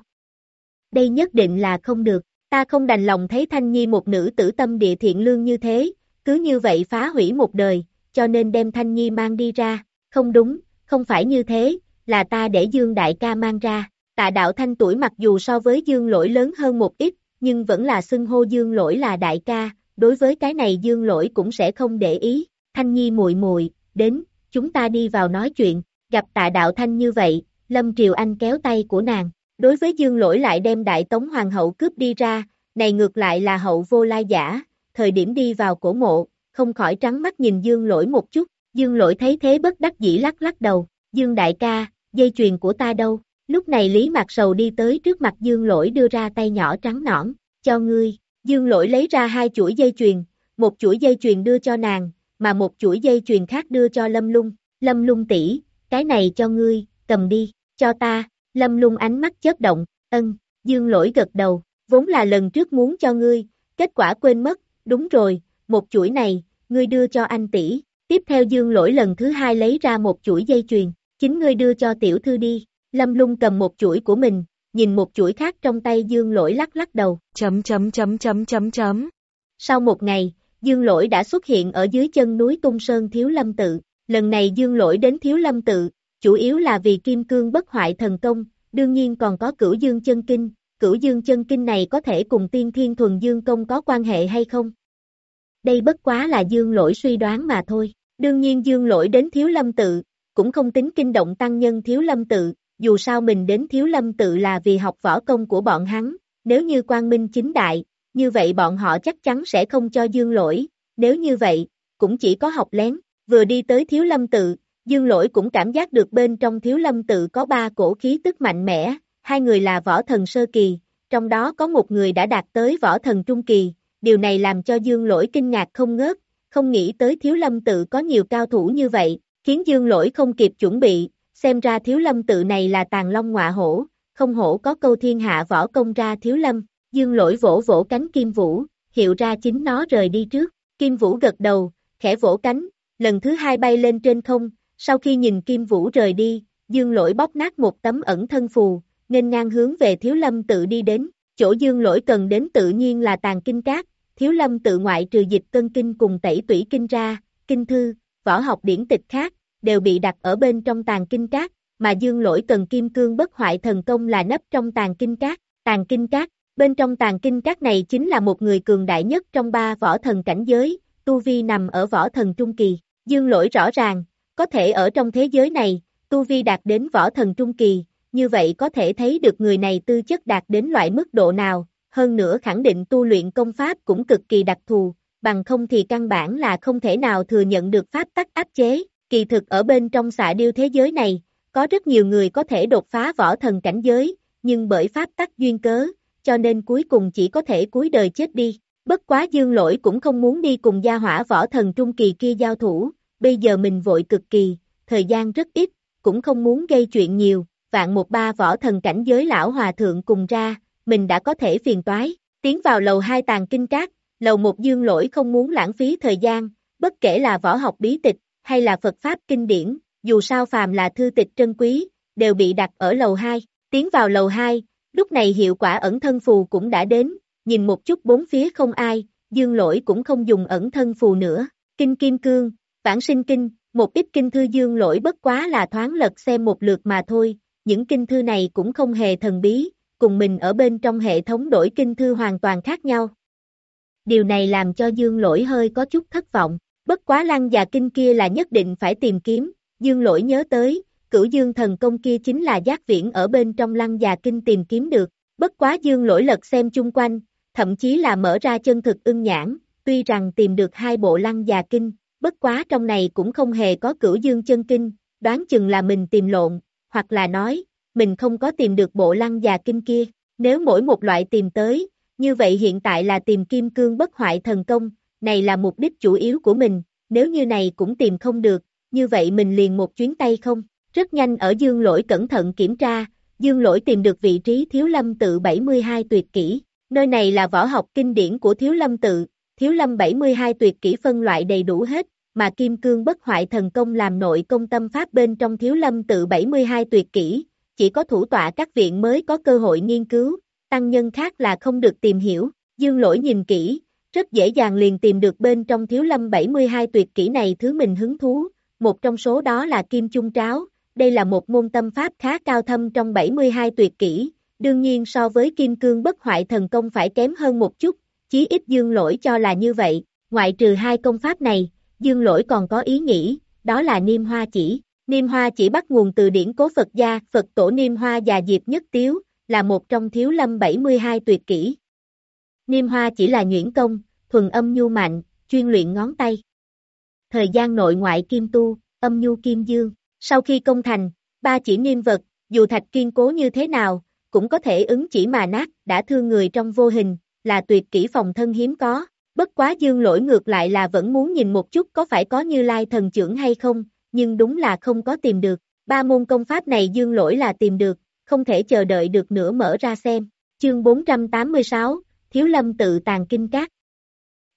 Đây nhất định là không được, ta không đành lòng thấy thanh nhi một nữ tử tâm địa thiện lương như thế, cứ như vậy phá hủy một đời, cho nên đem thanh nhi mang đi ra, không đúng, không phải như thế, là ta để dương đại ca mang ra, tạ đạo thanh tuổi mặc dù so với dương lỗi lớn hơn một ít, nhưng vẫn là xưng hô dương lỗi là đại ca, đối với cái này dương lỗi cũng sẽ không để ý, thanh nhi muội muội đến, chúng ta đi vào nói chuyện, gặp tạ đạo thanh như vậy, Lâm Triều Anh kéo tay của nàng, đối với dương lỗi lại đem đại tống hoàng hậu cướp đi ra, này ngược lại là hậu vô lai giả, thời điểm đi vào cổ mộ, không khỏi trắng mắt nhìn dương lỗi một chút, dương lỗi thấy thế bất đắc dĩ lắc lắc đầu, dương đại ca, dây chuyền của ta đâu, lúc này Lý Mạc Sầu đi tới trước mặt dương lỗi đưa ra tay nhỏ trắng nõn, cho ngươi, dương lỗi lấy ra hai chuỗi dây chuyền, một chuỗi dây chuyền đưa cho nàng, mà một chuỗi dây chuyền khác đưa cho Lâm Lung, Lâm Lung tỷ, cái này cho ngươi, cầm đi, cho ta, Lâm Lung ánh mắt chớp động, ân, dương lỗi gật đầu, vốn là lần trước muốn cho ngươi, kết quả quên mất, đúng rồi, một chuỗi này, ngươi đưa cho anh tỷ, tiếp theo dương lỗi lần thứ hai lấy ra một chuỗi dây chuyền, chính ngươi đưa cho tiểu thư đi, Lâm Lung cầm một chuỗi của mình, nhìn một chuỗi khác trong tay dương lỗi lắc lắc đầu, chấm chấm chấm chấm chấm chấm. Sau một ngày, dương lỗi đã xuất hiện ở dưới chân núi Tung Sơn Thiếu Lâm Tự, lần này dương lỗi đến Thiếu Lâm Tự, chủ yếu là vì kim cương bất hoại thần công, đương nhiên còn có cửu dương chân kinh, cửu dương chân kinh này có thể cùng tiên thiên thuần dương công có quan hệ hay không? Đây bất quá là dương lỗi suy đoán mà thôi, đương nhiên dương lỗi đến thiếu lâm tự, cũng không tính kinh động tăng nhân thiếu lâm tự, dù sao mình đến thiếu lâm tự là vì học võ công của bọn hắn, nếu như quang minh chính đại, như vậy bọn họ chắc chắn sẽ không cho dương lỗi, nếu như vậy, cũng chỉ có học lén, vừa đi tới thiếu lâm tự, dương lỗi cũng cảm giác được bên trong thiếu lâm tự có ba cổ khí tức mạnh mẽ, hai người là võ thần sơ kỳ, trong đó có một người đã đạt tới võ thần trung kỳ, điều này làm cho dương lỗi kinh ngạc không ngớt, không nghĩ tới thiếu lâm tự có nhiều cao thủ như vậy, khiến dương lỗi không kịp chuẩn bị, xem ra thiếu lâm tự này là tàn long ngọa hổ, không hổ có câu thiên hạ võ công ra thiếu lâm, dương lỗi vỗ vỗ cánh kim vũ, hiệu ra chính nó rời đi trước, kim vũ gật đầu, khẽ vỗ cánh, lần thứ hai bay lên trên không, sau khi nhìn kim vũ rời đi, dương lỗi bóp nát một tấm ẩn thân phù, nên ngang hướng về thiếu lâm tự đi đến, chỗ dương lỗi cần đến tự nhiên là tàn kinh cát, thiếu lâm tự ngoại trừ dịch cân kinh cùng tẩy tủy kinh ra, kinh thư, võ học điển tịch khác, đều bị đặt ở bên trong tàn kinh cát, mà dương lỗi cần kim cương bất hoại thần công là nấp trong tàn kinh cát, tàn kinh cát, bên trong tàn kinh cát này chính là một người cường đại nhất trong ba võ thần cảnh giới, tu vi nằm ở võ thần trung kỳ, dương lỗi rõ ràng, có thể ở trong thế giới này, tu vi đạt đến võ thần trung kỳ, như vậy có thể thấy được người này tư chất đạt đến loại mức độ nào, hơn nữa khẳng định tu luyện công pháp cũng cực kỳ đặc thù, bằng không thì căn bản là không thể nào thừa nhận được pháp tắc áp chế, kỳ thực ở bên trong xạ điêu thế giới này, có rất nhiều người có thể đột phá võ thần cảnh giới, nhưng bởi pháp tắc duyên cớ, cho nên cuối cùng chỉ có thể cuối đời chết đi. Bất quá dương lỗi cũng không muốn đi cùng gia hỏa võ thần trung kỳ kia giao thủ, bây giờ mình vội cực kỳ, thời gian rất ít, cũng không muốn gây chuyện nhiều, vạn một ba võ thần cảnh giới lão hòa thượng cùng ra, mình đã có thể phiền toái, tiến vào lầu hai tàng kinh cát, lầu một dương lỗi không muốn lãng phí thời gian, bất kể là võ học bí tịch, hay là Phật Pháp kinh điển, dù sao phàm là thư tịch trân quý, đều bị đặt ở lầu 2, tiến vào lầu 2, lúc này hiệu quả ẩn thân phù cũng đã đến, nhìn một chút bốn phía không ai, dương lỗi cũng không dùng ẩn thân phù nữa, kinh kim cương, vãng sinh kinh, một ít kinh thư dương lỗi bất quá là thoáng lật xem một lượt mà thôi, những kinh thư này cũng không hề thần bí, cùng mình ở bên trong hệ thống đổi kinh thư hoàn toàn khác nhau. Điều này làm cho dương lỗi hơi có chút thất vọng, bất quá lăng và kinh kia là nhất định phải tìm kiếm, dương lỗi nhớ tới, cửu dương thần công kia chính là giác viễn ở bên trong lăng và kinh tìm kiếm được, Bất quá dương lỗi lật xem chung quanh, thậm chí là mở ra chân thực ưng nhãn, tuy rằng tìm được hai bộ lăng già kinh, bất quá trong này cũng không hề có cửu dương chân kinh, đoán chừng là mình tìm lộn, hoặc là nói, mình không có tìm được bộ lăng già kinh kia, nếu mỗi một loại tìm tới, như vậy hiện tại là tìm kim cương bất hoại thần công, này là mục đích chủ yếu của mình, nếu như này cũng tìm không được, như vậy mình liền một chuyến tay không, rất nhanh ở dương lỗi cẩn thận kiểm tra, dương lỗi tìm được vị trí thiếu lâm tự 72 tuyệt kỹ, nơi này là võ học kinh điển của thiếu lâm tự, thiếu lâm 72 tuyệt kỹ phân loại đầy đủ hết, mà kim cương bất hoại thần công làm nội công tâm pháp bên trong thiếu lâm tự 72 tuyệt kỹ, chỉ có thủ tọa các viện mới có cơ hội nghiên cứu, tăng nhân khác là không được tìm hiểu, dương lỗi nhìn kỹ, rất dễ dàng liền tìm được bên trong thiếu lâm 72 tuyệt kỹ này thứ mình hứng thú, một trong số đó là kim trung tráo, đây là một môn tâm pháp khá cao thâm trong 72 tuyệt kỹ, đương nhiên so với kim cương bất hoại thần công phải kém hơn một chút, chí ít dương lỗi cho là như vậy, ngoại trừ hai công pháp này, dương lỗi còn có ý nghĩ, đó là niêm hoa chỉ. Niêm hoa chỉ bắt nguồn từ điển cố Phật gia, Phật tổ Niêm hoa và Diệp Nhất Tiếu, là một trong thiếu lâm 72 tuyệt kỹ. Niêm hoa chỉ là nhuyễn công, thuần âm nhu mạnh, chuyên luyện ngón tay. Thời gian nội ngoại kim tu, âm nhu kim dương, sau khi công thành, ba chỉ niêm vật, dù thạch kiên cố như thế nào, cũng có thể ứng chỉ mà nát, đã thương người trong vô hình, là tuyệt kỹ phòng thân hiếm có. Bất quá dương lỗi ngược lại là vẫn muốn nhìn một chút có phải có như lai thần trưởng hay không, nhưng đúng là không có tìm được. Ba môn công pháp này dương lỗi là tìm được, không thể chờ đợi được nữa mở ra xem. Chương 486, Thiếu Lâm tự tàn kinh cát.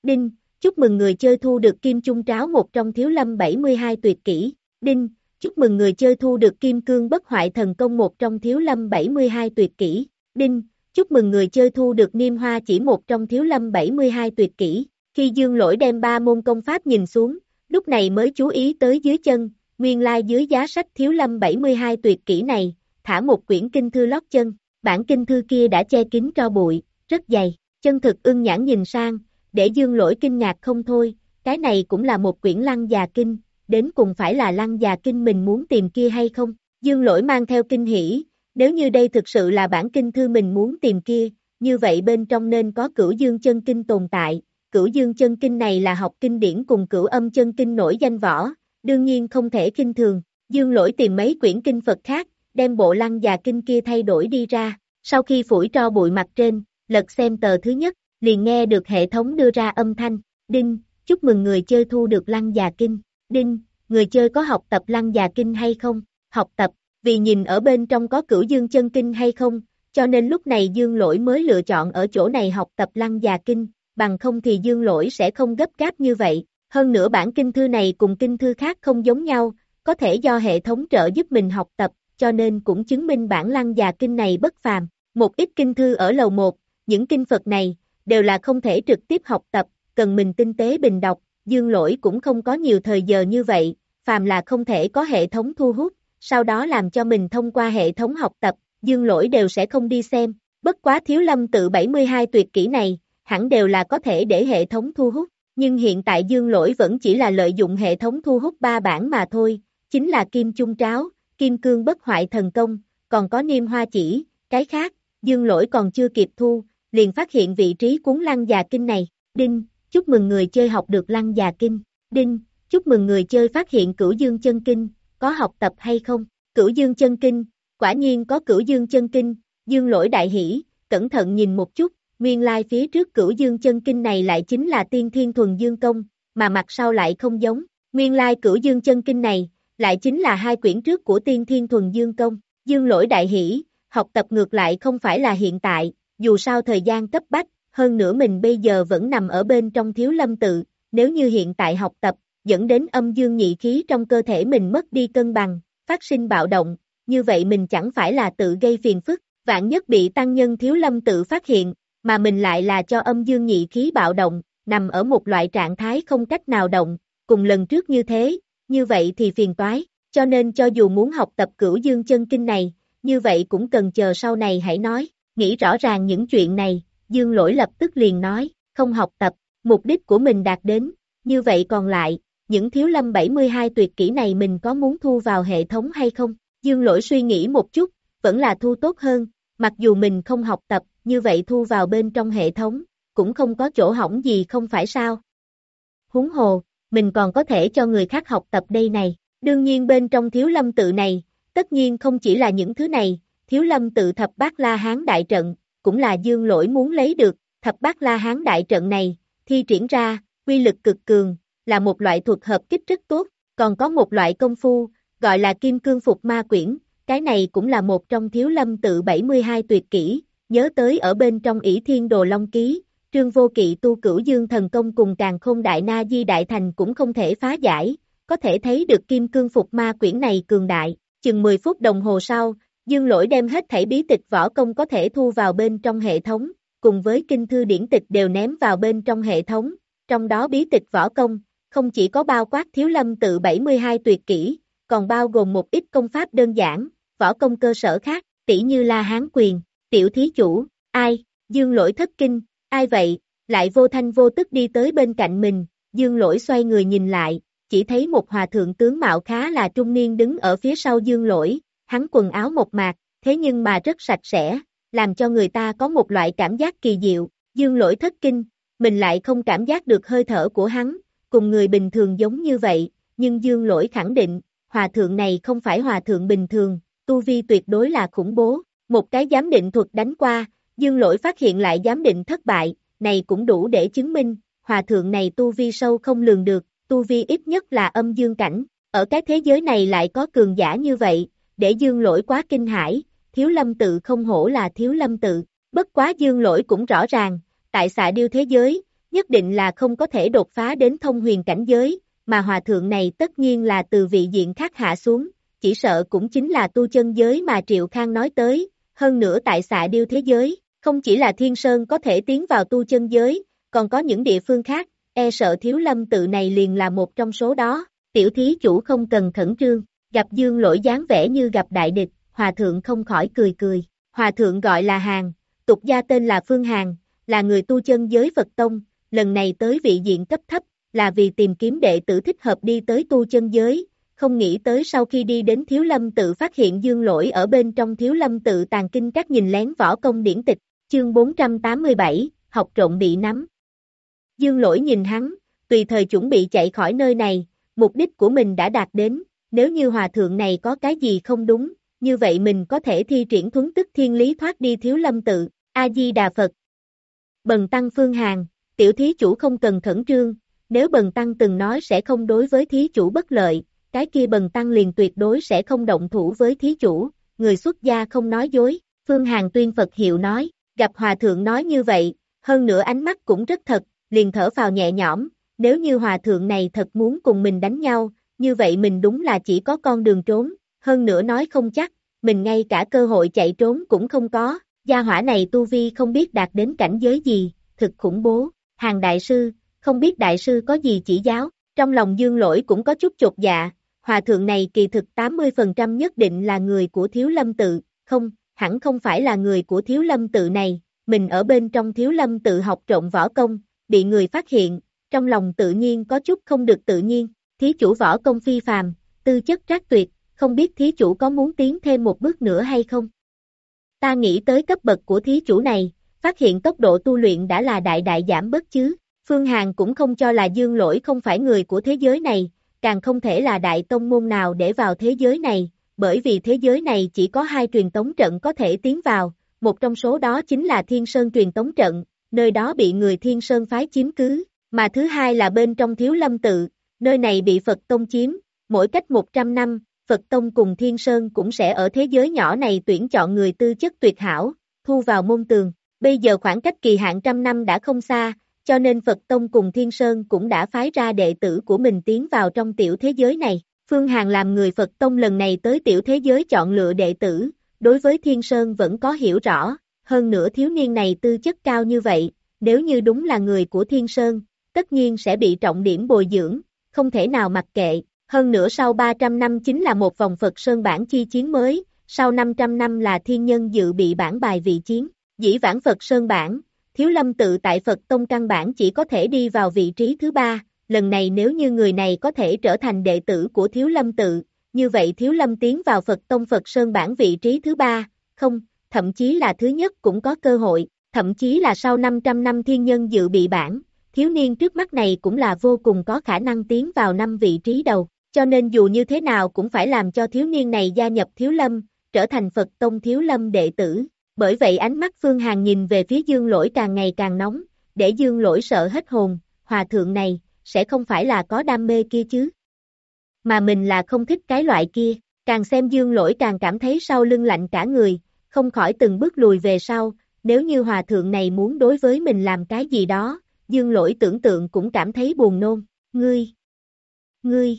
Đinh, chúc mừng người chơi thu được kim trung tráo một trong Thiếu Lâm 72 tuyệt kỹ. Đinh, chúc mừng người chơi thu được kim cương bất hoại thần công một trong Thiếu Lâm 72 tuyệt kỹ. Đinh, chúc mừng người chơi thu được niêm hoa chỉ một trong Thiếu Lâm 72 tuyệt kỹ. Khi Dương Lỗi đem ba môn công pháp nhìn xuống, lúc này mới chú ý tới dưới chân, nguyên lai like dưới giá sách Thiếu Lâm 72 tuyệt kỹ này, thả một quyển kinh thư lót chân, bản kinh thư kia đã che kín cho bụi, rất dày, chân thực ưng nhãn nhìn sang, để dương lỗi kinh ngạc không thôi, cái này cũng là một quyển lăng già kinh, đến cùng phải là lăng già kinh mình muốn tìm kia hay không, dương lỗi mang theo kinh hỷ, nếu như đây thực sự là bản kinh thư mình muốn tìm kia, như vậy bên trong nên có cửu dương chân kinh tồn tại, cửu dương chân kinh này là học kinh điển cùng cửu âm chân kinh nổi danh võ, đương nhiên không thể kinh thường, dương lỗi tìm mấy quyển kinh Phật khác, đem bộ lăng già kinh kia thay đổi đi ra, sau khi phủi tro bụi mặt trên, lật xem tờ thứ nhất, liền nghe được hệ thống đưa ra âm thanh, đinh, chúc mừng người chơi thu được lăng già kinh, đinh, người chơi có học tập lăng già kinh hay không, học tập, vì nhìn ở bên trong có cửu dương chân kinh hay không, cho nên lúc này dương lỗi mới lựa chọn ở chỗ này học tập lăng già kinh, bằng không thì dương lỗi sẽ không gấp gáp như vậy, hơn nữa bản kinh thư này cùng kinh thư khác không giống nhau, có thể do hệ thống trợ giúp mình học tập, cho nên cũng chứng minh bản lăng già kinh này bất phàm. Một ít kinh thư ở lầu 1, những kinh Phật này, đều là không thể trực tiếp học tập, cần mình tinh tế bình đọc, dương lỗi cũng không có nhiều thời giờ như vậy, phàm là không thể có hệ thống thu hút, sau đó làm cho mình thông qua hệ thống học tập, dương lỗi đều sẽ không đi xem, bất quá thiếu lâm tự 72 tuyệt kỹ này, hẳn đều là có thể để hệ thống thu hút, nhưng hiện tại dương lỗi vẫn chỉ là lợi dụng hệ thống thu hút ba bản mà thôi, chính là kim chung tráo, kim cương bất hoại thần công, còn có niêm hoa chỉ, cái khác, dương lỗi còn chưa kịp thu, liền phát hiện vị trí cuốn lăng già kinh này, đinh, chúc mừng người chơi học được lăng già kinh, đinh, chúc mừng người chơi phát hiện cửu dương chân kinh, có học tập hay không, cửu dương chân kinh, quả nhiên có cửu dương chân kinh, dương lỗi đại hỷ, cẩn thận nhìn một chút, nguyên lai like phía trước cửu dương chân kinh này lại chính là tiên thiên thuần dương công, mà mặt sau lại không giống, nguyên lai like cửu dương chân kinh này, lại chính là hai quyển trước của tiên thiên thuần dương công, dương lỗi đại hỷ, học tập ngược lại không phải là hiện tại, dù sao thời gian cấp bách, hơn nữa mình bây giờ vẫn nằm ở bên trong thiếu lâm tự, nếu như hiện tại học tập, dẫn đến âm dương nhị khí trong cơ thể mình mất đi cân bằng, phát sinh bạo động, như vậy mình chẳng phải là tự gây phiền phức, vạn nhất bị tăng nhân thiếu lâm tự phát hiện, mà mình lại là cho âm dương nhị khí bạo động, nằm ở một loại trạng thái không cách nào động, cùng lần trước như thế, như vậy thì phiền toái, cho nên cho dù muốn học tập cửu dương chân kinh này, như vậy cũng cần chờ sau này hãy nói, nghĩ rõ ràng những chuyện này, dương lỗi lập tức liền nói, không học tập, mục đích của mình đạt đến, như vậy còn lại, những thiếu lâm 72 tuyệt kỹ này mình có muốn thu vào hệ thống hay không, dương lỗi suy nghĩ một chút, vẫn là thu tốt hơn, mặc dù mình không học tập, như vậy thu vào bên trong hệ thống, cũng không có chỗ hỏng gì không phải sao. Húng hồ, mình còn có thể cho người khác học tập đây này, đương nhiên bên trong thiếu lâm tự này, tất nhiên không chỉ là những thứ này, thiếu lâm tự thập bát la hán đại trận, cũng là dương lỗi muốn lấy được, thập bát la hán đại trận này, thi triển ra, quy lực cực cường, là một loại thuật hợp kích rất tốt, còn có một loại công phu, gọi là kim cương phục ma quyển, cái này cũng là một trong thiếu lâm tự 72 tuyệt kỹ, nhớ tới ở bên trong ỷ thiên đồ long ký, trương vô kỵ tu cửu dương thần công cùng càng không đại na di đại thành cũng không thể phá giải, có thể thấy được kim cương phục ma quyển này cường đại, chừng 10 phút đồng hồ sau, dương lỗi đem hết thảy bí tịch võ công có thể thu vào bên trong hệ thống, cùng với kinh thư điển tịch đều ném vào bên trong hệ thống, trong đó bí tịch võ công, không chỉ có bao quát thiếu lâm tự 72 tuyệt kỹ, còn bao gồm một ít công pháp đơn giản, võ công cơ sở khác, tỷ như La Hán Quyền, Tiểu Thí Chủ, ai, Dương Lỗi thất kinh, ai vậy, lại vô thanh vô tức đi tới bên cạnh mình, Dương Lỗi xoay người nhìn lại, chỉ thấy một hòa thượng tướng mạo khá là trung niên đứng ở phía sau Dương Lỗi, hắn quần áo một mạc, thế nhưng mà rất sạch sẽ, làm cho người ta có một loại cảm giác kỳ diệu, Dương Lỗi thất kinh, mình lại không cảm giác được hơi thở của hắn, cùng người bình thường giống như vậy, nhưng Dương Lỗi khẳng định, hòa thượng này không phải hòa thượng bình thường, tu vi tuyệt đối là khủng bố, một cái giám định thuật đánh qua, Dương Lỗi phát hiện lại giám định thất bại, này cũng đủ để chứng minh, hòa thượng này tu vi sâu không lường được, tu vi ít nhất là âm dương cảnh, ở cái thế giới này lại có cường giả như vậy, để Dương Lỗi quá kinh hãi, thiếu lâm tự không hổ là thiếu lâm tự, bất quá Dương Lỗi cũng rõ ràng, tại xạ điêu thế giới, nhất định là không có thể đột phá đến thông huyền cảnh giới, mà hòa thượng này tất nhiên là từ vị diện khác hạ xuống, chỉ sợ cũng chính là tu chân giới mà Triệu Khang nói tới, hơn nữa tại xạ điêu thế giới, không chỉ là Thiên Sơn có thể tiến vào tu chân giới, còn có những địa phương khác, e sợ thiếu lâm tự này liền là một trong số đó, tiểu thí chủ không cần khẩn trương, gặp dương lỗi dáng vẻ như gặp đại địch, hòa thượng không khỏi cười cười, hòa thượng gọi là hàng, tục gia tên là Phương Hàng, là người tu chân giới Phật Tông, lần này tới vị diện cấp thấp, là vì tìm kiếm đệ tử thích hợp đi tới tu chân giới, không nghĩ tới sau khi đi đến Thiếu Lâm tự phát hiện dương lỗi ở bên trong Thiếu Lâm tự tàn kinh các nhìn lén võ công điển tịch, chương 487, học trộn bị nắm. Dương lỗi nhìn hắn, tùy thời chuẩn bị chạy khỏi nơi này, mục đích của mình đã đạt đến, nếu như hòa thượng này có cái gì không đúng, như vậy mình có thể thi triển thuấn tức thiên lý thoát đi Thiếu Lâm tự, A-di-đà Phật. Bần Tăng Phương Hàng, tiểu thí chủ không cần khẩn trương, nếu bần tăng từng nói sẽ không đối với thí chủ bất lợi, cái kia bần tăng liền tuyệt đối sẽ không động thủ với thí chủ, người xuất gia không nói dối, Phương Hàng tuyên Phật hiệu nói, gặp hòa thượng nói như vậy, hơn nữa ánh mắt cũng rất thật, liền thở vào nhẹ nhõm, nếu như hòa thượng này thật muốn cùng mình đánh nhau, như vậy mình đúng là chỉ có con đường trốn, hơn nữa nói không chắc, mình ngay cả cơ hội chạy trốn cũng không có, gia hỏa này tu vi không biết đạt đến cảnh giới gì, thực khủng bố, hàng đại sư, không biết đại sư có gì chỉ giáo, trong lòng dương lỗi cũng có chút chột dạ, hòa thượng này kỳ thực 80% nhất định là người của thiếu lâm tự, không, hẳn không phải là người của thiếu lâm tự này, mình ở bên trong thiếu lâm tự học trộn võ công, bị người phát hiện, trong lòng tự nhiên có chút không được tự nhiên, thí chủ võ công phi phàm, tư chất trác tuyệt, không biết thí chủ có muốn tiến thêm một bước nữa hay không? Ta nghĩ tới cấp bậc của thí chủ này, phát hiện tốc độ tu luyện đã là đại đại giảm bớt chứ, Phương Hàn cũng không cho là dương lỗi không phải người của thế giới này, càng không thể là đại tông môn nào để vào thế giới này, bởi vì thế giới này chỉ có hai truyền tống trận có thể tiến vào, một trong số đó chính là Thiên Sơn truyền tống trận, nơi đó bị người Thiên Sơn phái chiếm cứ, mà thứ hai là bên trong Thiếu Lâm tự, nơi này bị Phật Tông chiếm, mỗi cách 100 năm, Phật Tông cùng Thiên Sơn cũng sẽ ở thế giới nhỏ này tuyển chọn người tư chất tuyệt hảo, thu vào môn tường, bây giờ khoảng cách kỳ hạn trăm năm đã không xa, cho nên Phật Tông cùng Thiên Sơn cũng đã phái ra đệ tử của mình tiến vào trong tiểu thế giới này. Phương Hàn làm người Phật Tông lần này tới tiểu thế giới chọn lựa đệ tử, đối với Thiên Sơn vẫn có hiểu rõ, hơn nữa thiếu niên này tư chất cao như vậy, nếu như đúng là người của Thiên Sơn, tất nhiên sẽ bị trọng điểm bồi dưỡng, không thể nào mặc kệ, hơn nữa sau 300 năm chính là một vòng Phật Sơn bản chi chiến mới, sau 500 năm là thiên nhân dự bị bản bài vị chiến, dĩ vãng Phật Sơn bản, Thiếu Lâm tự tại Phật Tông căn bản chỉ có thể đi vào vị trí thứ ba, lần này nếu như người này có thể trở thành đệ tử của Thiếu Lâm tự, như vậy Thiếu Lâm tiến vào Phật Tông Phật Sơn bản vị trí thứ ba, không, thậm chí là thứ nhất cũng có cơ hội, thậm chí là sau 500 năm thiên nhân dự bị bản, thiếu niên trước mắt này cũng là vô cùng có khả năng tiến vào năm vị trí đầu, cho nên dù như thế nào cũng phải làm cho thiếu niên này gia nhập thiếu lâm, trở thành Phật Tông thiếu lâm đệ tử. Bởi vậy ánh mắt Phương Hàn nhìn về phía dương lỗi càng ngày càng nóng, để dương lỗi sợ hết hồn, hòa thượng này, sẽ không phải là có đam mê kia chứ. Mà mình là không thích cái loại kia, càng xem dương lỗi càng cảm thấy sau lưng lạnh cả người, không khỏi từng bước lùi về sau, nếu như hòa thượng này muốn đối với mình làm cái gì đó, dương lỗi tưởng tượng cũng cảm thấy buồn nôn, ngươi, ngươi,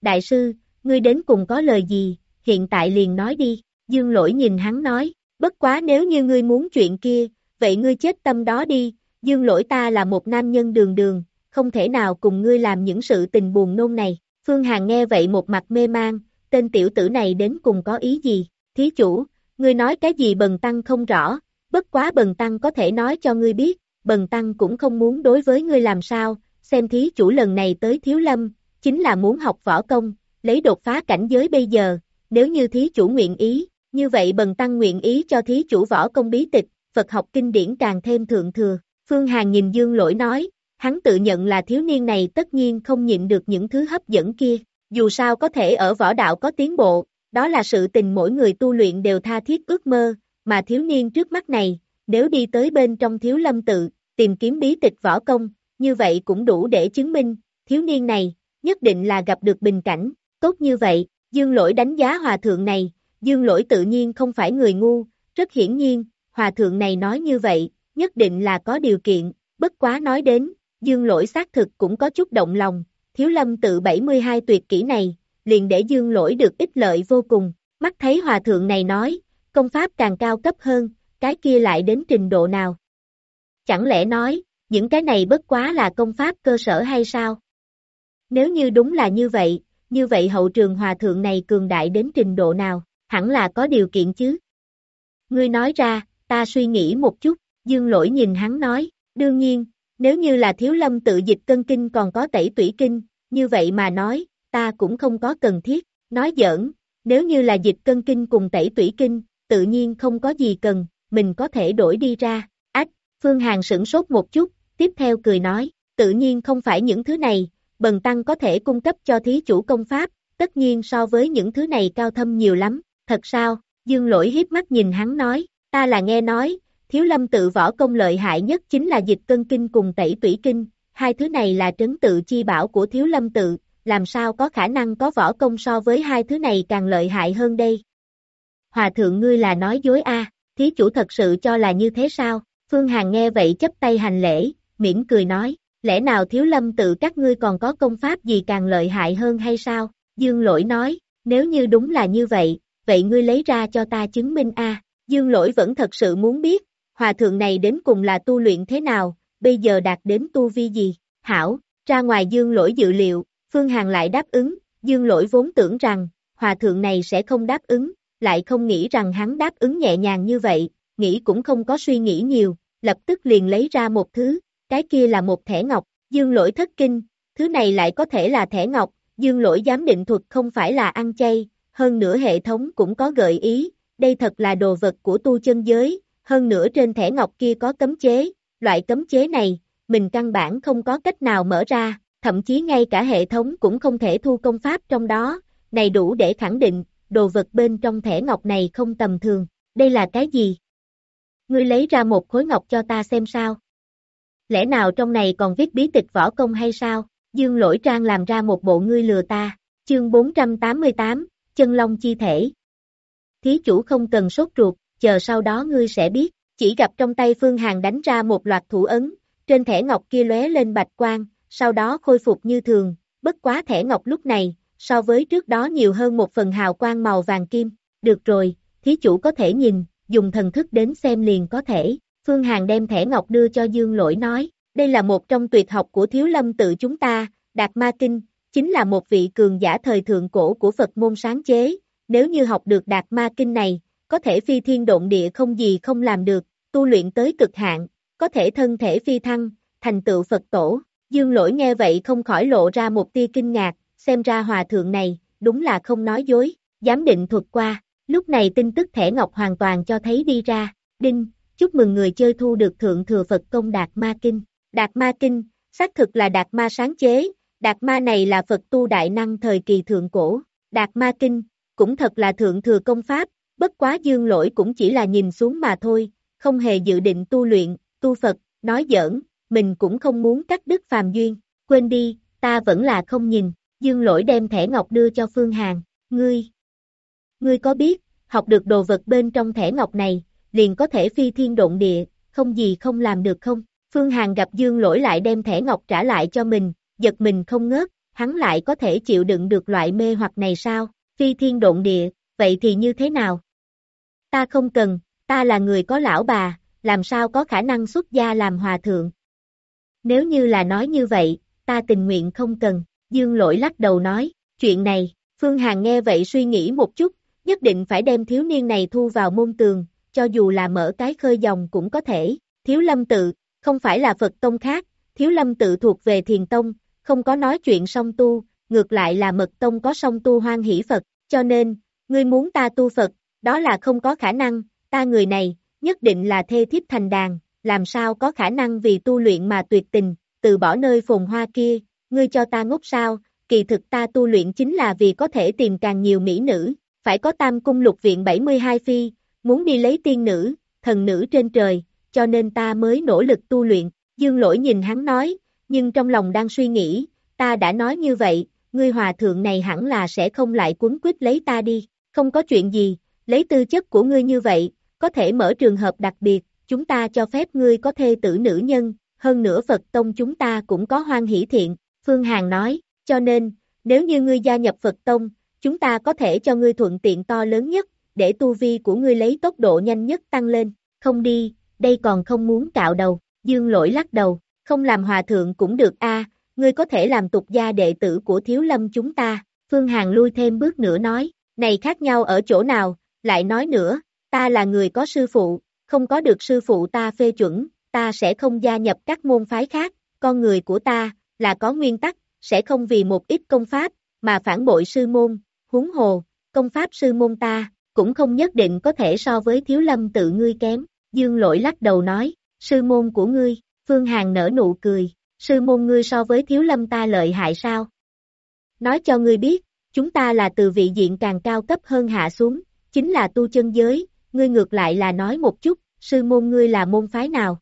đại sư, ngươi đến cùng có lời gì, hiện tại liền nói đi, dương lỗi nhìn hắn nói, bất quá nếu như ngươi muốn chuyện kia, vậy ngươi chết tâm đó đi, dương lỗi ta là một nam nhân đường đường, không thể nào cùng ngươi làm những sự tình buồn nôn này, Phương Hằng nghe vậy một mặt mê mang, tên tiểu tử này đến cùng có ý gì, thí chủ, ngươi nói cái gì bần tăng không rõ, bất quá bần tăng có thể nói cho ngươi biết, bần tăng cũng không muốn đối với ngươi làm sao, xem thí chủ lần này tới thiếu lâm, chính là muốn học võ công, lấy đột phá cảnh giới bây giờ, nếu như thí chủ nguyện ý, như vậy bần tăng nguyện ý cho thí chủ võ công bí tịch, Phật học kinh điển càng thêm thượng thừa. Phương Hàn nhìn Dương Lỗi nói, hắn tự nhận là thiếu niên này tất nhiên không nhịn được những thứ hấp dẫn kia, dù sao có thể ở võ đạo có tiến bộ, đó là sự tình mỗi người tu luyện đều tha thiết ước mơ, mà thiếu niên trước mắt này, nếu đi tới bên trong thiếu lâm tự, tìm kiếm bí tịch võ công, như vậy cũng đủ để chứng minh, thiếu niên này, nhất định là gặp được bình cảnh, tốt như vậy, dương lỗi đánh giá hòa thượng này, dương lỗi tự nhiên không phải người ngu, rất hiển nhiên, hòa thượng này nói như vậy, nhất định là có điều kiện, bất quá nói đến, dương lỗi xác thực cũng có chút động lòng, thiếu lâm tự 72 tuyệt kỹ này, liền để dương lỗi được ích lợi vô cùng, mắt thấy hòa thượng này nói, công pháp càng cao cấp hơn, cái kia lại đến trình độ nào? Chẳng lẽ nói, những cái này bất quá là công pháp cơ sở hay sao? Nếu như đúng là như vậy, như vậy hậu trường hòa thượng này cường đại đến trình độ nào, hẳn là có điều kiện chứ. Ngươi nói ra, ta suy nghĩ một chút, dương lỗi nhìn hắn nói, đương nhiên, nếu như là thiếu lâm tự dịch cân kinh còn có tẩy tủy kinh, như vậy mà nói, ta cũng không có cần thiết, nói giỡn, nếu như là dịch cân kinh cùng tẩy tủy kinh, tự nhiên không có gì cần, mình có thể đổi đi ra, ách, Phương Hàn sửng sốt một chút, tiếp theo cười nói, tự nhiên không phải những thứ này, bần tăng có thể cung cấp cho thí chủ công pháp, tất nhiên so với những thứ này cao thâm nhiều lắm, thật sao, dương lỗi hiếp mắt nhìn hắn nói, ta là nghe nói, thiếu lâm tự võ công lợi hại nhất chính là dịch cân kinh cùng tẩy tủy kinh, hai thứ này là trấn tự chi bảo của thiếu lâm tự, làm sao có khả năng có võ công so với hai thứ này càng lợi hại hơn đây. Hòa thượng ngươi là nói dối a thí chủ thật sự cho là như thế sao, Phương Hàn nghe vậy chấp tay hành lễ, mỉm cười nói, lẽ nào thiếu lâm tự các ngươi còn có công pháp gì càng lợi hại hơn hay sao, Dương lỗi nói, nếu như đúng là như vậy, vậy ngươi lấy ra cho ta chứng minh a Dương lỗi vẫn thật sự muốn biết, hòa thượng này đến cùng là tu luyện thế nào, bây giờ đạt đến tu vi gì, hảo, ra ngoài dương lỗi dự liệu, Phương hàng lại đáp ứng, dương lỗi vốn tưởng rằng, hòa thượng này sẽ không đáp ứng, lại không nghĩ rằng hắn đáp ứng nhẹ nhàng như vậy, nghĩ cũng không có suy nghĩ nhiều, lập tức liền lấy ra một thứ, cái kia là một thẻ ngọc, dương lỗi thất kinh, thứ này lại có thể là thẻ ngọc, dương lỗi giám định thuật không phải là ăn chay, hơn nữa hệ thống cũng có gợi ý, đây thật là đồ vật của tu chân giới, hơn nữa trên thẻ ngọc kia có cấm chế, loại cấm chế này, mình căn bản không có cách nào mở ra, thậm chí ngay cả hệ thống cũng không thể thu công pháp trong đó, này đủ để khẳng định, đồ vật bên trong thẻ ngọc này không tầm thường, đây là cái gì? Ngươi lấy ra một khối ngọc cho ta xem sao? Lẽ nào trong này còn viết bí tịch võ công hay sao? Dương lỗi trang làm ra một bộ ngươi lừa ta, chương 488, chân long chi thể. Thí chủ không cần sốt ruột, chờ sau đó ngươi sẽ biết, chỉ gặp trong tay Phương Hàng đánh ra một loạt thủ ấn, trên thẻ ngọc kia lóe lên bạch quang, sau đó khôi phục như thường, bất quá thẻ ngọc lúc này, so với trước đó nhiều hơn một phần hào quang màu vàng kim, được rồi, thí chủ có thể nhìn, dùng thần thức đến xem liền có thể, Phương Hàng đem thẻ ngọc đưa cho Dương Lỗi nói, đây là một trong tuyệt học của thiếu lâm tự chúng ta, Đạt Ma Kinh, chính là một vị cường giả thời thượng cổ của Phật môn sáng chế, nếu như học được Đạt Ma Kinh này, có thể phi thiên độn địa không gì không làm được, tu luyện tới cực hạn, có thể thân thể phi thăng, thành tựu Phật tổ. Dương lỗi nghe vậy không khỏi lộ ra một tia kinh ngạc, xem ra hòa thượng này, đúng là không nói dối, giám định thuật qua, Lúc này tin tức thẻ ngọc hoàn toàn cho thấy đi ra, đinh, chúc mừng người chơi thu được thượng thừa Phật công Đạt Ma Kinh. Đạt Ma Kinh, xác thực là Đạt Ma sáng chế, Đạt Ma này là Phật tu đại năng thời kỳ thượng cổ, Đạt Ma Kinh, cũng thật là thượng thừa công pháp, bất quá dương lỗi cũng chỉ là nhìn xuống mà thôi, không hề dự định tu luyện, tu Phật, nói giỡn, mình cũng không muốn cắt đứt phàm duyên, quên đi, ta vẫn là không nhìn, dương lỗi đem thẻ ngọc đưa cho Phương Hàn, ngươi, ngươi có biết, học được đồ vật bên trong thẻ ngọc này, liền có thể phi thiên độn địa, không gì không làm được không, Phương Hàn gặp dương lỗi lại đem thẻ ngọc trả lại cho mình, giật mình không ngớt, hắn lại có thể chịu đựng được loại mê hoặc này sao, phi thiên độn địa, vậy thì như thế nào? Ta không cần, ta là người có lão bà, làm sao có khả năng xuất gia làm hòa thượng? Nếu như là nói như vậy, ta tình nguyện không cần, dương lỗi lắc đầu nói, chuyện này, Phương Hàn nghe vậy suy nghĩ một chút, nhất định phải đem thiếu niên này thu vào môn tường, cho dù là mở cái khơi dòng cũng có thể, thiếu lâm tự, không phải là Phật tông khác, thiếu lâm tự thuộc về thiền tông, không có nói chuyện song tu, ngược lại là mật tông có song tu hoan hỷ Phật, cho nên, ngươi muốn ta tu Phật, đó là không có khả năng, ta người này, nhất định là thê thiếp thành đàn, làm sao có khả năng vì tu luyện mà tuyệt tình, từ bỏ nơi phồn hoa kia, ngươi cho ta ngốc sao, kỳ thực ta tu luyện chính là vì có thể tìm càng nhiều mỹ nữ, phải có tam cung lục viện 72 phi, muốn đi lấy tiên nữ, thần nữ trên trời, cho nên ta mới nỗ lực tu luyện, dương lỗi nhìn hắn nói, nhưng trong lòng đang suy nghĩ, ta đã nói như vậy, ngươi hòa thượng này hẳn là sẽ không lại cuốn quýt lấy ta đi, không có chuyện gì, lấy tư chất của ngươi như vậy, có thể mở trường hợp đặc biệt, chúng ta cho phép ngươi có thê tử nữ nhân, hơn nữa Phật Tông chúng ta cũng có hoan hỷ thiện, Phương Hàn nói, cho nên, nếu như ngươi gia nhập Phật Tông, chúng ta có thể cho ngươi thuận tiện to lớn nhất, để tu vi của ngươi lấy tốc độ nhanh nhất tăng lên, không đi, đây còn không muốn cạo đầu, dương lỗi lắc đầu, không làm hòa thượng cũng được a ngươi có thể làm tục gia đệ tử của thiếu lâm chúng ta, Phương Hàn lui thêm bước nữa nói, này khác nhau ở chỗ nào, lại nói nữa, ta là người có sư phụ, không có được sư phụ ta phê chuẩn, ta sẽ không gia nhập các môn phái khác, con người của ta, là có nguyên tắc, sẽ không vì một ít công pháp, mà phản bội sư môn, huống hồ, công pháp sư môn ta, cũng không nhất định có thể so với thiếu lâm tự ngươi kém, dương lỗi lắc đầu nói, sư môn của ngươi, Phương Hàn nở nụ cười, sư môn ngươi so với thiếu lâm ta lợi hại sao? Nói cho ngươi biết, chúng ta là từ vị diện càng cao cấp hơn hạ xuống, chính là tu chân giới, ngươi ngược lại là nói một chút, sư môn ngươi là môn phái nào?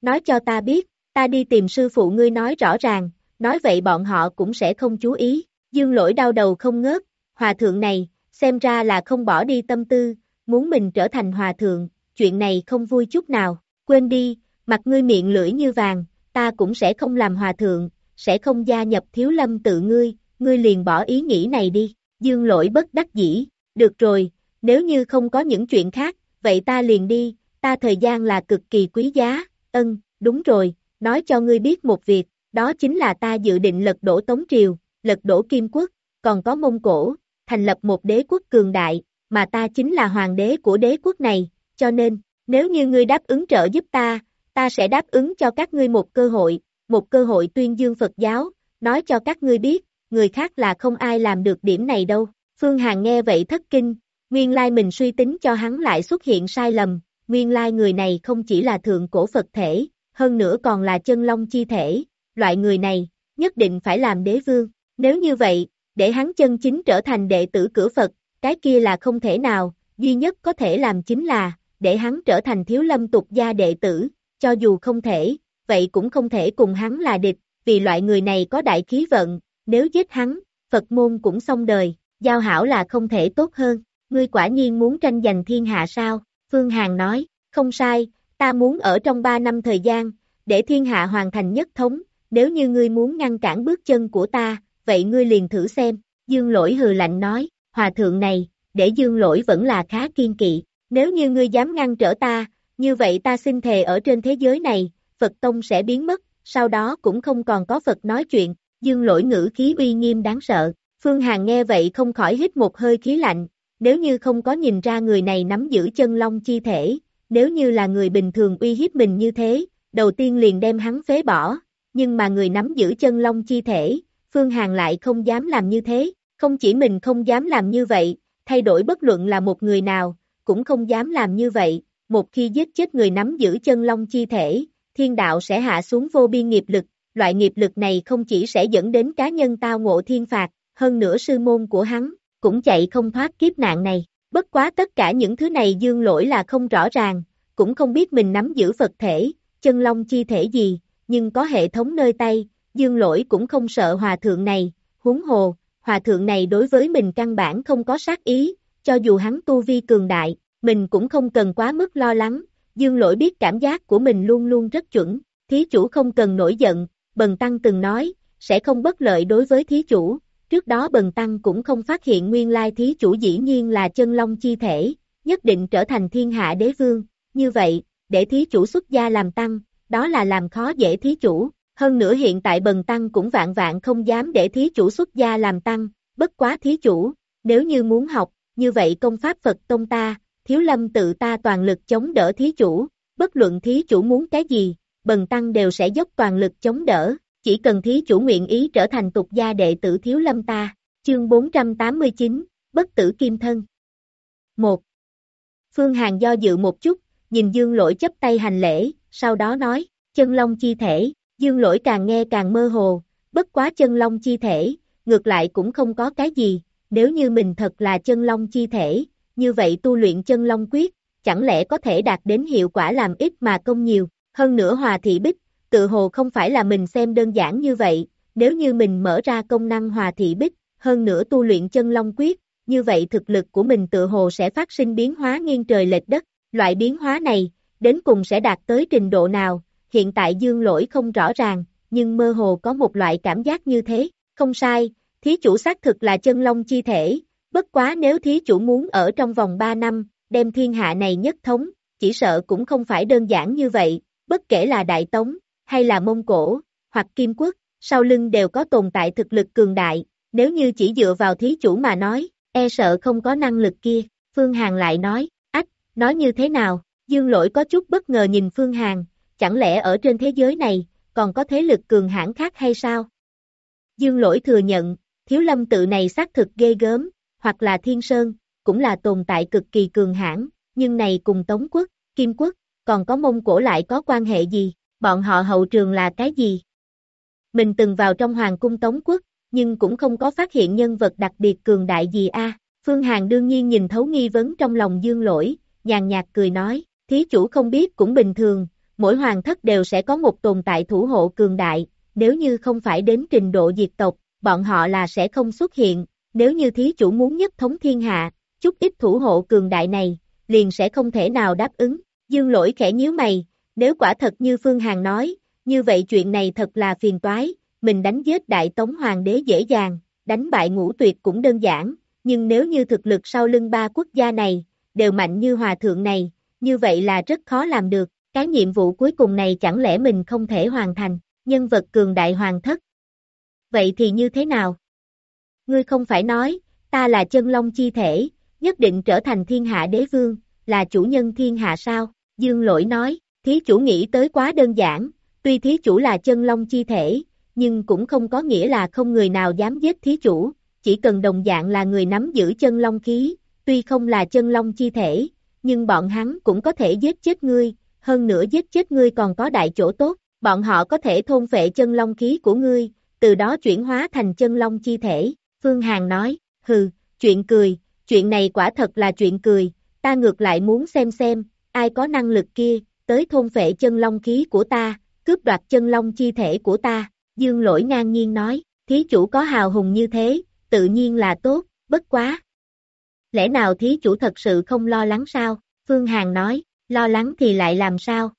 Nói cho ta biết, ta đi tìm sư phụ ngươi nói rõ ràng, nói vậy bọn họ cũng sẽ không chú ý, dương lỗi đau đầu không ngớt, hòa thượng này, xem ra là không bỏ đi tâm tư, muốn mình trở thành hòa thượng, chuyện này không vui chút nào, quên đi, mặt ngươi miệng lưỡi như vàng, ta cũng sẽ không làm hòa thượng, sẽ không gia nhập thiếu lâm tự ngươi, ngươi liền bỏ ý nghĩ này đi, dương lỗi bất đắc dĩ, được rồi, nếu như không có những chuyện khác, vậy ta liền đi, ta thời gian là cực kỳ quý giá, ân, đúng rồi, nói cho ngươi biết một việc, đó chính là ta dự định lật đổ Tống Triều, lật đổ Kim Quốc, còn có Mông Cổ, thành lập một đế quốc cường đại, mà ta chính là hoàng đế của đế quốc này, cho nên, nếu như ngươi đáp ứng trợ giúp ta, ta sẽ đáp ứng cho các ngươi một cơ hội, một cơ hội tuyên dương Phật giáo, nói cho các ngươi biết, người khác là không ai làm được điểm này đâu. Phương Hàn nghe vậy thất kinh, nguyên lai mình suy tính cho hắn lại xuất hiện sai lầm, nguyên lai người này không chỉ là thượng cổ Phật thể, hơn nữa còn là chân long chi thể, loại người này, nhất định phải làm đế vương. Nếu như vậy, để hắn chân chính trở thành đệ tử cửa Phật, cái kia là không thể nào, duy nhất có thể làm chính là, để hắn trở thành thiếu lâm tục gia đệ tử, cho dù không thể, vậy cũng không thể cùng hắn là địch, vì loại người này có đại khí vận, nếu giết hắn, Phật môn cũng xong đời, giao hảo là không thể tốt hơn, ngươi quả nhiên muốn tranh giành thiên hạ sao, Phương Hàn nói, không sai, ta muốn ở trong ba năm thời gian, để thiên hạ hoàn thành nhất thống, nếu như ngươi muốn ngăn cản bước chân của ta, vậy ngươi liền thử xem, dương lỗi hừ lạnh nói, hòa thượng này, để dương lỗi vẫn là khá kiên kỵ, nếu như ngươi dám ngăn trở ta, như vậy ta xin thề ở trên thế giới này, Phật Tông sẽ biến mất, sau đó cũng không còn có Phật nói chuyện, dương lỗi ngữ khí uy nghiêm đáng sợ. Phương Hàn nghe vậy không khỏi hít một hơi khí lạnh, nếu như không có nhìn ra người này nắm giữ chân long chi thể, nếu như là người bình thường uy hiếp mình như thế, đầu tiên liền đem hắn phế bỏ, nhưng mà người nắm giữ chân long chi thể, Phương Hàn lại không dám làm như thế, không chỉ mình không dám làm như vậy, thay đổi bất luận là một người nào, cũng không dám làm như vậy, một khi giết chết người nắm giữ chân long chi thể, thiên đạo sẽ hạ xuống vô biên nghiệp lực, loại nghiệp lực này không chỉ sẽ dẫn đến cá nhân tao ngộ thiên phạt, hơn nữa sư môn của hắn, cũng chạy không thoát kiếp nạn này. Bất quá tất cả những thứ này dương lỗi là không rõ ràng, cũng không biết mình nắm giữ Phật thể, chân long chi thể gì, nhưng có hệ thống nơi tay, dương lỗi cũng không sợ hòa thượng này, huống hồ, hòa thượng này đối với mình căn bản không có sát ý, cho dù hắn tu vi cường đại, mình cũng không cần quá mức lo lắng, dương lỗi biết cảm giác của mình luôn luôn rất chuẩn, thí chủ không cần nổi giận, Bần Tăng từng nói, sẽ không bất lợi đối với thí chủ, trước đó Bần Tăng cũng không phát hiện nguyên lai thí chủ dĩ nhiên là chân long chi thể, nhất định trở thành thiên hạ đế vương, như vậy, để thí chủ xuất gia làm tăng, đó là làm khó dễ thí chủ, hơn nữa hiện tại Bần Tăng cũng vạn vạn không dám để thí chủ xuất gia làm tăng, bất quá thí chủ, nếu như muốn học, như vậy công pháp Phật Tông ta, thiếu lâm tự ta toàn lực chống đỡ thí chủ, bất luận thí chủ muốn cái gì, bần tăng đều sẽ dốc toàn lực chống đỡ, chỉ cần thí chủ nguyện ý trở thành tục gia đệ tử thiếu lâm ta. Chương 489, Bất tử kim thân 1. Phương Hàn do dự một chút, nhìn Dương Lỗi chấp tay hành lễ, sau đó nói, chân long chi thể, Dương Lỗi càng nghe càng mơ hồ, bất quá chân long chi thể, ngược lại cũng không có cái gì, nếu như mình thật là chân long chi thể, như vậy tu luyện chân long quyết, chẳng lẽ có thể đạt đến hiệu quả làm ít mà công nhiều, hơn nữa hòa thị bích, tự hồ không phải là mình xem đơn giản như vậy, nếu như mình mở ra công năng hòa thị bích, hơn nữa tu luyện chân long quyết, như vậy thực lực của mình tự hồ sẽ phát sinh biến hóa nghiêng trời lệch đất, loại biến hóa này, đến cùng sẽ đạt tới trình độ nào, hiện tại dương lỗi không rõ ràng, nhưng mơ hồ có một loại cảm giác như thế, không sai, thí chủ xác thực là chân long chi thể, bất quá nếu thí chủ muốn ở trong vòng 3 năm, đem thiên hạ này nhất thống, chỉ sợ cũng không phải đơn giản như vậy, bất kể là Đại Tống, hay là Mông Cổ, hoặc Kim Quốc, sau lưng đều có tồn tại thực lực cường đại, nếu như chỉ dựa vào thí chủ mà nói, e sợ không có năng lực kia, Phương Hàn lại nói, ách, nói như thế nào, Dương Lỗi có chút bất ngờ nhìn Phương Hàn, chẳng lẽ ở trên thế giới này, còn có thế lực cường hãn khác hay sao? Dương Lỗi thừa nhận, thiếu lâm tự này xác thực ghê gớm, hoặc là Thiên Sơn, cũng là tồn tại cực kỳ cường hãn, nhưng này cùng Tống Quốc, Kim Quốc, còn có Mông Cổ lại có quan hệ gì, bọn họ hậu trường là cái gì? Mình từng vào trong Hoàng cung Tống Quốc, nhưng cũng không có phát hiện nhân vật đặc biệt cường đại gì a. Phương Hàn đương nhiên nhìn thấu nghi vấn trong lòng dương lỗi, nhàn nhạt cười nói, thí chủ không biết cũng bình thường, mỗi hoàng thất đều sẽ có một tồn tại thủ hộ cường đại, nếu như không phải đến trình độ diệt tộc, bọn họ là sẽ không xuất hiện, nếu như thí chủ muốn nhất thống thiên hạ, chút ít thủ hộ cường đại này, liền sẽ không thể nào đáp ứng. Dương lỗi khẽ nhíu mày, nếu quả thật như Phương Hàn nói, như vậy chuyện này thật là phiền toái, mình đánh giết đại tống hoàng đế dễ dàng, đánh bại ngũ tuyệt cũng đơn giản, nhưng nếu như thực lực sau lưng ba quốc gia này, đều mạnh như hòa thượng này, như vậy là rất khó làm được, cái nhiệm vụ cuối cùng này chẳng lẽ mình không thể hoàn thành, nhân vật cường đại hoàng thất. Vậy thì như thế nào? Ngươi không phải nói, ta là chân long chi thể, nhất định trở thành thiên hạ đế vương, là chủ nhân thiên hạ sao? Dương lỗi nói, thí chủ nghĩ tới quá đơn giản, tuy thí chủ là chân long chi thể, nhưng cũng không có nghĩa là không người nào dám giết thí chủ, chỉ cần đồng dạng là người nắm giữ chân long khí, tuy không là chân long chi thể, nhưng bọn hắn cũng có thể giết chết ngươi, hơn nữa giết chết ngươi còn có đại chỗ tốt, bọn họ có thể thôn phệ chân long khí của ngươi, từ đó chuyển hóa thành chân long chi thể, Phương Hàn nói, hừ, chuyện cười, chuyện này quả thật là chuyện cười, ta ngược lại muốn xem xem, ai có năng lực kia, tới thôn phệ chân long khí của ta, cướp đoạt chân long chi thể của ta, dương lỗi ngang nhiên nói, thí chủ có hào hùng như thế, tự nhiên là tốt, bất quá. Lẽ nào thí chủ thật sự không lo lắng sao? Phương Hàn nói, lo lắng thì lại làm sao?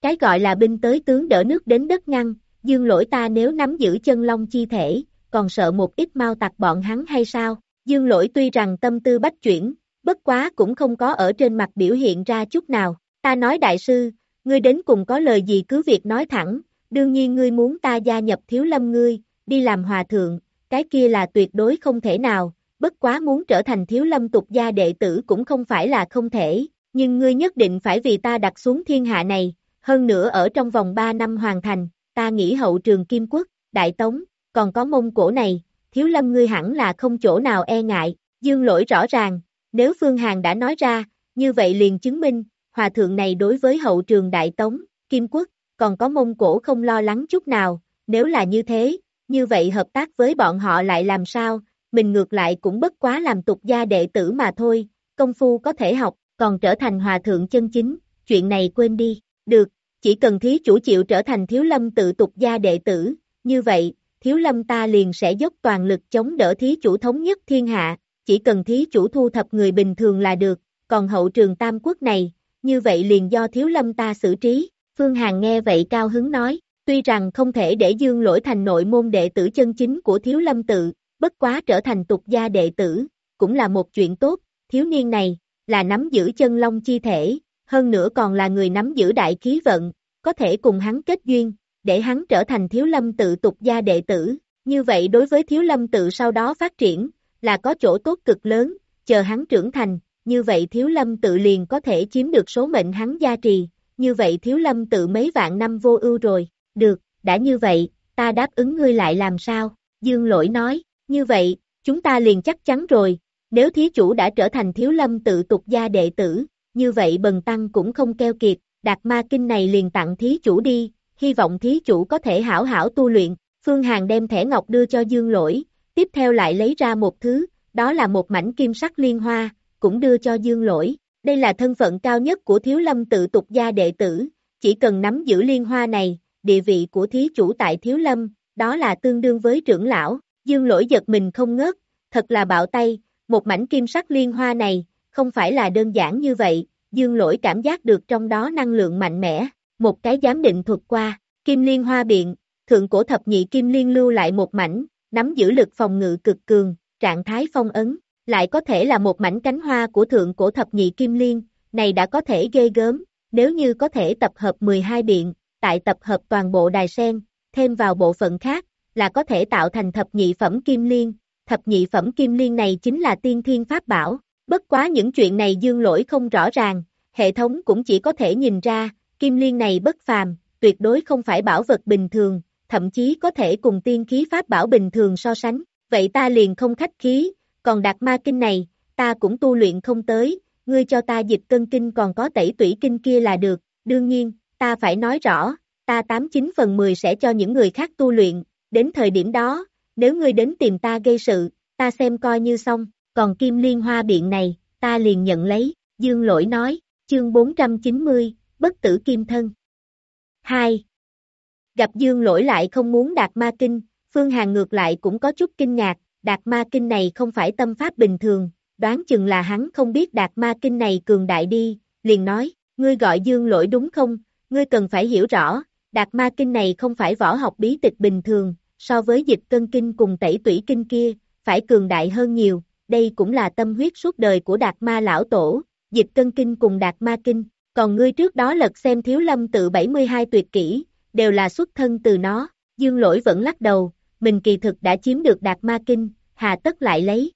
Cái gọi là binh tới tướng đỡ nước đến đất ngăn, dương lỗi ta nếu nắm giữ chân long chi thể, còn sợ một ít mau tặc bọn hắn hay sao? Dương lỗi tuy rằng tâm tư bách chuyển, bất quá cũng không có ở trên mặt biểu hiện ra chút nào. Ta nói đại sư, ngươi đến cùng có lời gì cứ việc nói thẳng, đương nhiên ngươi muốn ta gia nhập thiếu lâm ngươi, đi làm hòa thượng, cái kia là tuyệt đối không thể nào, bất quá muốn trở thành thiếu lâm tục gia đệ tử cũng không phải là không thể, nhưng ngươi nhất định phải vì ta đặt xuống thiên hạ này, hơn nữa ở trong vòng 3 năm hoàn thành, ta nghĩ hậu trường Kim Quốc, Đại Tống, còn có mông cổ này, thiếu lâm ngươi hẳn là không chỗ nào e ngại, Dương lỗi rõ ràng, nếu Phương Hàn đã nói ra, như vậy liền chứng minh, hòa thượng này đối với hậu trường Đại Tống, Kim Quốc, còn có Mông Cổ không lo lắng chút nào, nếu là như thế, như vậy hợp tác với bọn họ lại làm sao, mình ngược lại cũng bất quá làm tục gia đệ tử mà thôi, công phu có thể học, còn trở thành hòa thượng chân chính, chuyện này quên đi, được, chỉ cần thí chủ chịu trở thành thiếu lâm tự tục gia đệ tử, như vậy, thiếu lâm ta liền sẽ dốc toàn lực chống đỡ thí chủ thống nhất thiên hạ, chỉ cần thí chủ thu thập người bình thường là được, còn hậu trường tam quốc này, như vậy liền do thiếu lâm ta xử trí, Phương Hàn nghe vậy cao hứng nói, tuy rằng không thể để dương lỗi thành nội môn đệ tử chân chính của thiếu lâm tự, bất quá trở thành tục gia đệ tử, cũng là một chuyện tốt, thiếu niên này, là nắm giữ chân long chi thể, hơn nữa còn là người nắm giữ đại khí vận, có thể cùng hắn kết duyên, để hắn trở thành thiếu lâm tự tục gia đệ tử, như vậy đối với thiếu lâm tự sau đó phát triển, là có chỗ tốt cực lớn, chờ hắn trưởng thành, như vậy thiếu lâm tự liền có thể chiếm được số mệnh hắn gia trì, như vậy thiếu lâm tự mấy vạn năm vô ưu rồi, được, đã như vậy, ta đáp ứng ngươi lại làm sao, dương lỗi nói, như vậy, chúng ta liền chắc chắn rồi, nếu thí chủ đã trở thành thiếu lâm tự tục gia đệ tử, như vậy bần tăng cũng không keo kiệt, đạt ma kinh này liền tặng thí chủ đi, hy vọng thí chủ có thể hảo hảo tu luyện, Phương Hàn đem thẻ ngọc đưa cho dương lỗi, tiếp theo lại lấy ra một thứ, đó là một mảnh kim sắc liên hoa, cũng đưa cho dương lỗi, đây là thân phận cao nhất của thiếu lâm tự tục gia đệ tử, chỉ cần nắm giữ liên hoa này, địa vị của thí chủ tại thiếu lâm, đó là tương đương với trưởng lão, dương lỗi giật mình không ngớt, thật là bạo tay, một mảnh kim sắc liên hoa này, không phải là đơn giản như vậy, dương lỗi cảm giác được trong đó năng lượng mạnh mẽ, một cái giám định thuật qua, kim liên hoa biện, thượng cổ thập nhị kim liên lưu lại một mảnh, nắm giữ lực phòng ngự cực cường, trạng thái phong ấn, lại có thể là một mảnh cánh hoa của thượng cổ thập nhị kim liên, này đã có thể ghê gớm, nếu như có thể tập hợp 12 biện, tại tập hợp toàn bộ đài sen, thêm vào bộ phận khác, là có thể tạo thành thập nhị phẩm kim liên, thập nhị phẩm kim liên này chính là tiên thiên pháp bảo, bất quá những chuyện này dương lỗi không rõ ràng, hệ thống cũng chỉ có thể nhìn ra, kim liên này bất phàm, tuyệt đối không phải bảo vật bình thường, thậm chí có thể cùng tiên khí pháp bảo bình thường so sánh, vậy ta liền không khách khí, còn đạt ma kinh này, ta cũng tu luyện không tới, ngươi cho ta dịch cân kinh còn có tẩy tủy kinh kia là được, đương nhiên, ta phải nói rõ, ta 89 phần 10 sẽ cho những người khác tu luyện, đến thời điểm đó, nếu ngươi đến tìm ta gây sự, ta xem coi như xong, còn kim liên hoa biện này, ta liền nhận lấy, dương lỗi nói, chương 490, bất tử kim thân. 2. Gặp dương lỗi lại không muốn đạt ma kinh, Phương Hàn ngược lại cũng có chút kinh ngạc, đạt ma kinh này không phải tâm pháp bình thường, đoán chừng là hắn không biết đạt ma kinh này cường đại đi, liền nói, ngươi gọi dương lỗi đúng không, ngươi cần phải hiểu rõ, đạt ma kinh này không phải võ học bí tịch bình thường, so với dịch cân kinh cùng tẩy tủy kinh kia, phải cường đại hơn nhiều, đây cũng là tâm huyết suốt đời của đạt ma lão tổ, dịch cân kinh cùng đạt ma kinh, còn ngươi trước đó lật xem thiếu lâm tự 72 tuyệt kỹ, đều là xuất thân từ nó, dương lỗi vẫn lắc đầu, mình kỳ thực đã chiếm được đạt ma kinh, hà tất lại lấy.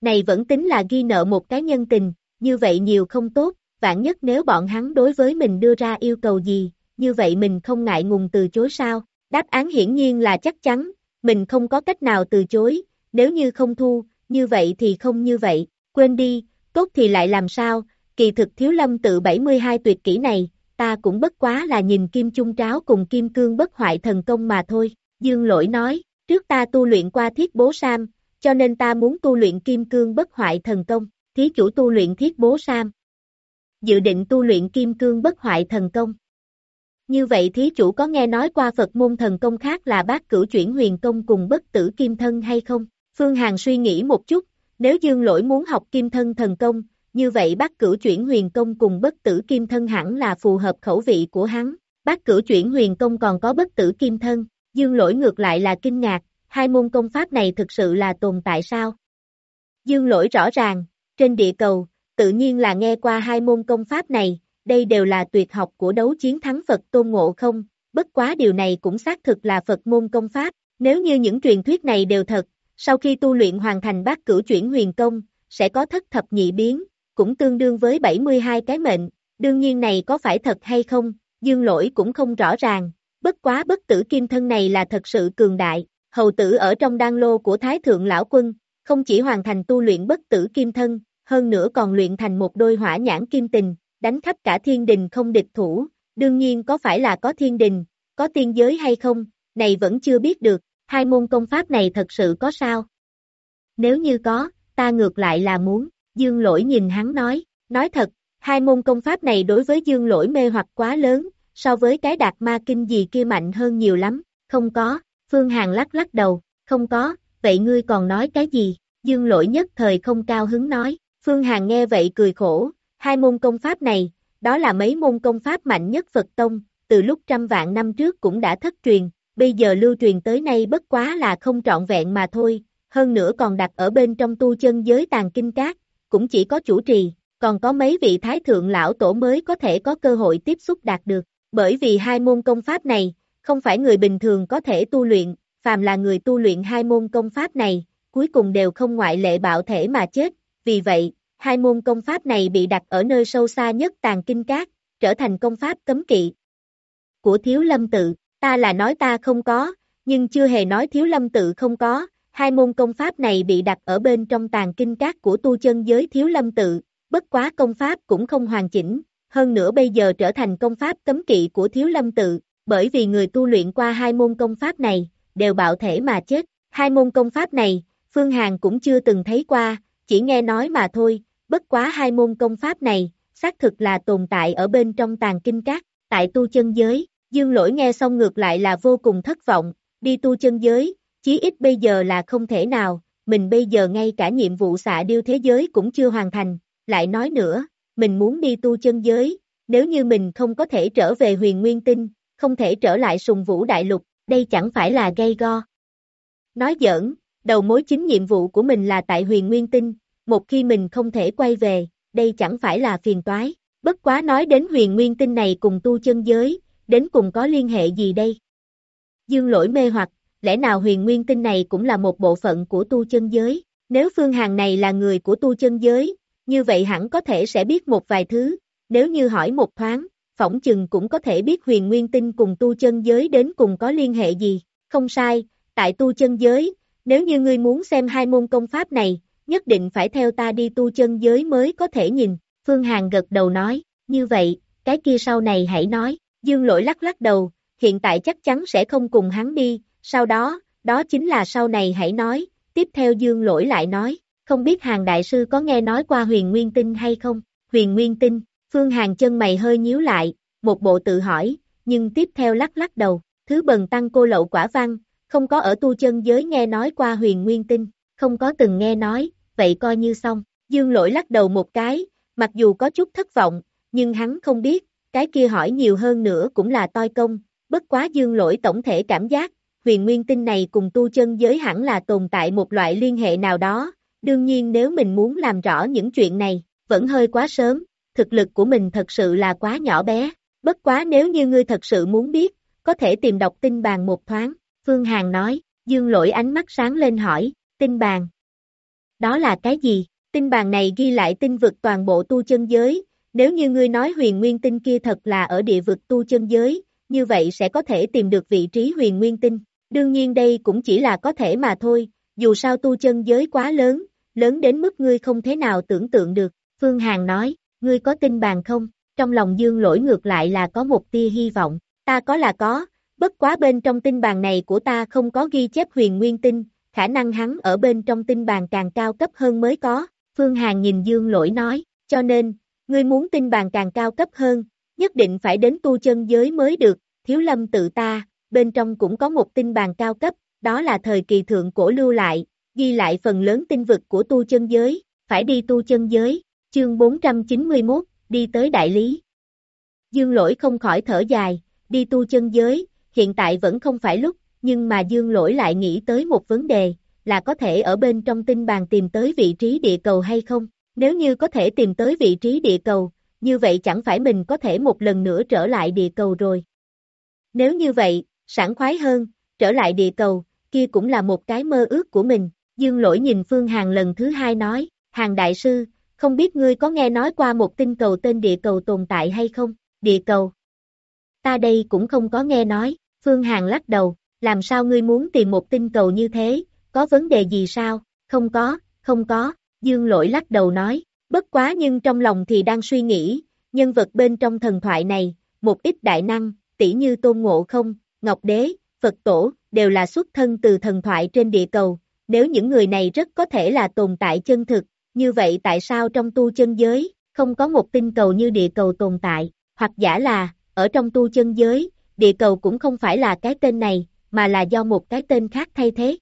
Này vẫn tính là ghi nợ một cái nhân tình, như vậy nhiều không tốt, vạn nhất nếu bọn hắn đối với mình đưa ra yêu cầu gì, như vậy mình không ngại ngùng từ chối sao, đáp án hiển nhiên là chắc chắn, mình không có cách nào từ chối, nếu như không thu, như vậy thì không như vậy, quên đi, tốt thì lại làm sao, kỳ thực thiếu lâm tự 72 tuyệt kỹ này, ta cũng bất quá là nhìn kim chung tráo cùng kim cương bất hoại thần công mà thôi, dương lỗi nói, trước ta tu luyện qua thiết bố sam, cho nên ta muốn tu luyện kim cương bất hoại thần công, thí chủ tu luyện thiết bố sam. Dự định tu luyện kim cương bất hoại thần công. Như vậy thí chủ có nghe nói qua Phật môn thần công khác là bát cửu chuyển huyền công cùng bất tử kim thân hay không? Phương Hằng suy nghĩ một chút, nếu dương lỗi muốn học kim thân thần công, như vậy bát cửu chuyển huyền công cùng bất tử kim thân hẳn là phù hợp khẩu vị của hắn. Bát cửu chuyển huyền công còn có bất tử kim thân, dương lỗi ngược lại là kinh ngạc, hai môn công pháp này thực sự là tồn tại sao? Dương lỗi rõ ràng, trên địa cầu, tự nhiên là nghe qua hai môn công pháp này, đây đều là tuyệt học của đấu chiến thắng Phật Tôn Ngộ không, bất quá điều này cũng xác thực là Phật môn công pháp, nếu như những truyền thuyết này đều thật, sau khi tu luyện hoàn thành bát cửu chuyển huyền công, sẽ có thất thập nhị biến, cũng tương đương với 72 cái mệnh, đương nhiên này có phải thật hay không, dương lỗi cũng không rõ ràng, bất quá bất tử kim thân này là thật sự cường đại, hầu tử ở trong đan lô của Thái Thượng Lão Quân, không chỉ hoàn thành tu luyện bất tử kim thân, hơn nữa còn luyện thành một đôi hỏa nhãn kim tình, đánh khắp cả thiên đình không địch thủ, đương nhiên có phải là có thiên đình, có tiên giới hay không, này vẫn chưa biết được, hai môn công pháp này thật sự có sao? Nếu như có, ta ngược lại là muốn, dương lỗi nhìn hắn nói, nói thật, hai môn công pháp này đối với dương lỗi mê hoặc quá lớn, so với cái đạt ma kinh gì kia mạnh hơn nhiều lắm, không có, Phương Hàn lắc lắc đầu, không có, vậy ngươi còn nói cái gì, dương lỗi nhất thời không cao hứng nói, Phương Hàn nghe vậy cười khổ, hai môn công pháp này, đó là mấy môn công pháp mạnh nhất Phật Tông, từ lúc trăm vạn năm trước cũng đã thất truyền, bây giờ lưu truyền tới nay bất quá là không trọn vẹn mà thôi, hơn nữa còn đặt ở bên trong tu chân giới tàn kinh cát, cũng chỉ có chủ trì, còn có mấy vị thái thượng lão tổ mới có thể có cơ hội tiếp xúc đạt được, bởi vì hai môn công pháp này, không phải người bình thường có thể tu luyện, phàm là người tu luyện hai môn công pháp này, cuối cùng đều không ngoại lệ bạo thể mà chết, vì vậy, hai môn công pháp này bị đặt ở nơi sâu xa nhất tàn kinh cát, trở thành công pháp cấm kỵ. Của thiếu lâm tự, ta là nói ta không có, nhưng chưa hề nói thiếu lâm tự không có, hai môn công pháp này bị đặt ở bên trong tàn kinh các của tu chân giới thiếu lâm tự, bất quá công pháp cũng không hoàn chỉnh, hơn nữa bây giờ trở thành công pháp cấm kỵ của thiếu lâm tự, bởi vì người tu luyện qua hai môn công pháp này, đều bạo thể mà chết, hai môn công pháp này, Phương Hàn cũng chưa từng thấy qua, chỉ nghe nói mà thôi, bất quá hai môn công pháp này, xác thực là tồn tại ở bên trong tàn kinh các tại tu chân giới, dương lỗi nghe xong ngược lại là vô cùng thất vọng, đi tu chân giới, chí ít bây giờ là không thể nào, mình bây giờ ngay cả nhiệm vụ xạ điêu thế giới cũng chưa hoàn thành, lại nói nữa, mình muốn đi tu chân giới, nếu như mình không có thể trở về huyền nguyên tinh, không thể trở lại sùng vũ đại lục, đây chẳng phải là gây go. Nói giỡn, đầu mối chính nhiệm vụ của mình là tại huyền nguyên tinh, một khi mình không thể quay về, đây chẳng phải là phiền toái. Bất quá nói đến huyền nguyên tinh này cùng tu chân giới, đến cùng có liên hệ gì đây? Dương lỗi mê hoặc, lẽ nào huyền nguyên tinh này cũng là một bộ phận của tu chân giới? Nếu Phương Hằng này là người của tu chân giới, như vậy hẳn có thể sẽ biết một vài thứ, nếu như hỏi một thoáng, phỏng chừng cũng có thể biết huyền nguyên tinh cùng tu chân giới đến cùng có liên hệ gì, không sai, tại tu chân giới, nếu như ngươi muốn xem hai môn công pháp này, nhất định phải theo ta đi tu chân giới mới có thể nhìn, Phương Hằng gật đầu nói, như vậy, cái kia sau này hãy nói, Dương lỗi lắc lắc đầu, hiện tại chắc chắn sẽ không cùng hắn đi, sau đó, đó chính là sau này hãy nói, tiếp theo Dương lỗi lại nói, không biết hàng đại sư có nghe nói qua huyền nguyên tinh hay không, huyền nguyên tinh, Phương hàng chân mày hơi nhíu lại, một bộ tự hỏi, nhưng tiếp theo lắc lắc đầu, thứ bần tăng cô lậu quả văn, không có ở tu chân giới nghe nói qua huyền nguyên tinh, không có từng nghe nói, vậy coi như xong, dương lỗi lắc đầu một cái, mặc dù có chút thất vọng, nhưng hắn không biết, cái kia hỏi nhiều hơn nữa cũng là toi công, bất quá dương lỗi tổng thể cảm giác, huyền nguyên tinh này cùng tu chân giới hẳn là tồn tại một loại liên hệ nào đó, đương nhiên nếu mình muốn làm rõ những chuyện này, vẫn hơi quá sớm, thực lực của mình thật sự là quá nhỏ bé, bất quá nếu như ngươi thật sự muốn biết, có thể tìm đọc tinh bàn một thoáng, Phương Hàn nói, dương lỗi ánh mắt sáng lên hỏi, tinh bàn. Đó là cái gì? Tinh bàn này ghi lại tinh vực toàn bộ tu chân giới, nếu như ngươi nói huyền nguyên tinh kia thật là ở địa vực tu chân giới, như vậy sẽ có thể tìm được vị trí huyền nguyên tinh. Đương nhiên đây cũng chỉ là có thể mà thôi, dù sao tu chân giới quá lớn, lớn đến mức ngươi không thể nào tưởng tượng được. Phương Hàn nói, ngươi có tin bàn không? Trong lòng dương lỗi ngược lại là có một tia hy vọng, ta có là có, bất quá bên trong tinh bàn này của ta không có ghi chép huyền nguyên tinh, khả năng hắn ở bên trong tinh bàn càng cao cấp hơn mới có. Phương Hàn nhìn dương lỗi nói, cho nên, ngươi muốn tinh bàn càng cao cấp hơn, nhất định phải đến tu chân giới mới được, thiếu lâm tự ta, bên trong cũng có một tinh bàn cao cấp, đó là thời kỳ thượng cổ lưu lại, ghi lại phần lớn tinh vực của tu chân giới, phải đi tu chân giới, chương 491, đi tới đại lý. Dương lỗi không khỏi thở dài, đi tu chân giới, hiện tại vẫn không phải lúc, nhưng mà dương lỗi lại nghĩ tới một vấn đề, là có thể ở bên trong tinh bàn tìm tới vị trí địa cầu hay không? Nếu như có thể tìm tới vị trí địa cầu, như vậy chẳng phải mình có thể một lần nữa trở lại địa cầu rồi. Nếu như vậy, sảng khoái hơn, trở lại địa cầu, kia cũng là một cái mơ ước của mình. Dương lỗi nhìn Phương Hàng lần thứ hai nói, Hàng Đại Sư, không biết ngươi có nghe nói qua một tinh cầu tên địa cầu tồn tại hay không? Địa cầu. Ta đây cũng không có nghe nói, Phương Hàng lắc đầu, làm sao ngươi muốn tìm một tinh cầu như thế, có vấn đề gì sao? Không có, không có, dương lỗi lắc đầu nói, bất quá nhưng trong lòng thì đang suy nghĩ, nhân vật bên trong thần thoại này, một ít đại năng, tỷ như Tôn Ngộ Không, Ngọc Đế, Phật Tổ, đều là xuất thân từ thần thoại trên địa cầu, nếu những người này rất có thể là tồn tại chân thực, như vậy tại sao trong tu chân giới, không có một tinh cầu như địa cầu tồn tại, hoặc giả là, ở trong tu chân giới, địa cầu cũng không phải là cái tên này, mà là do một cái tên khác thay thế.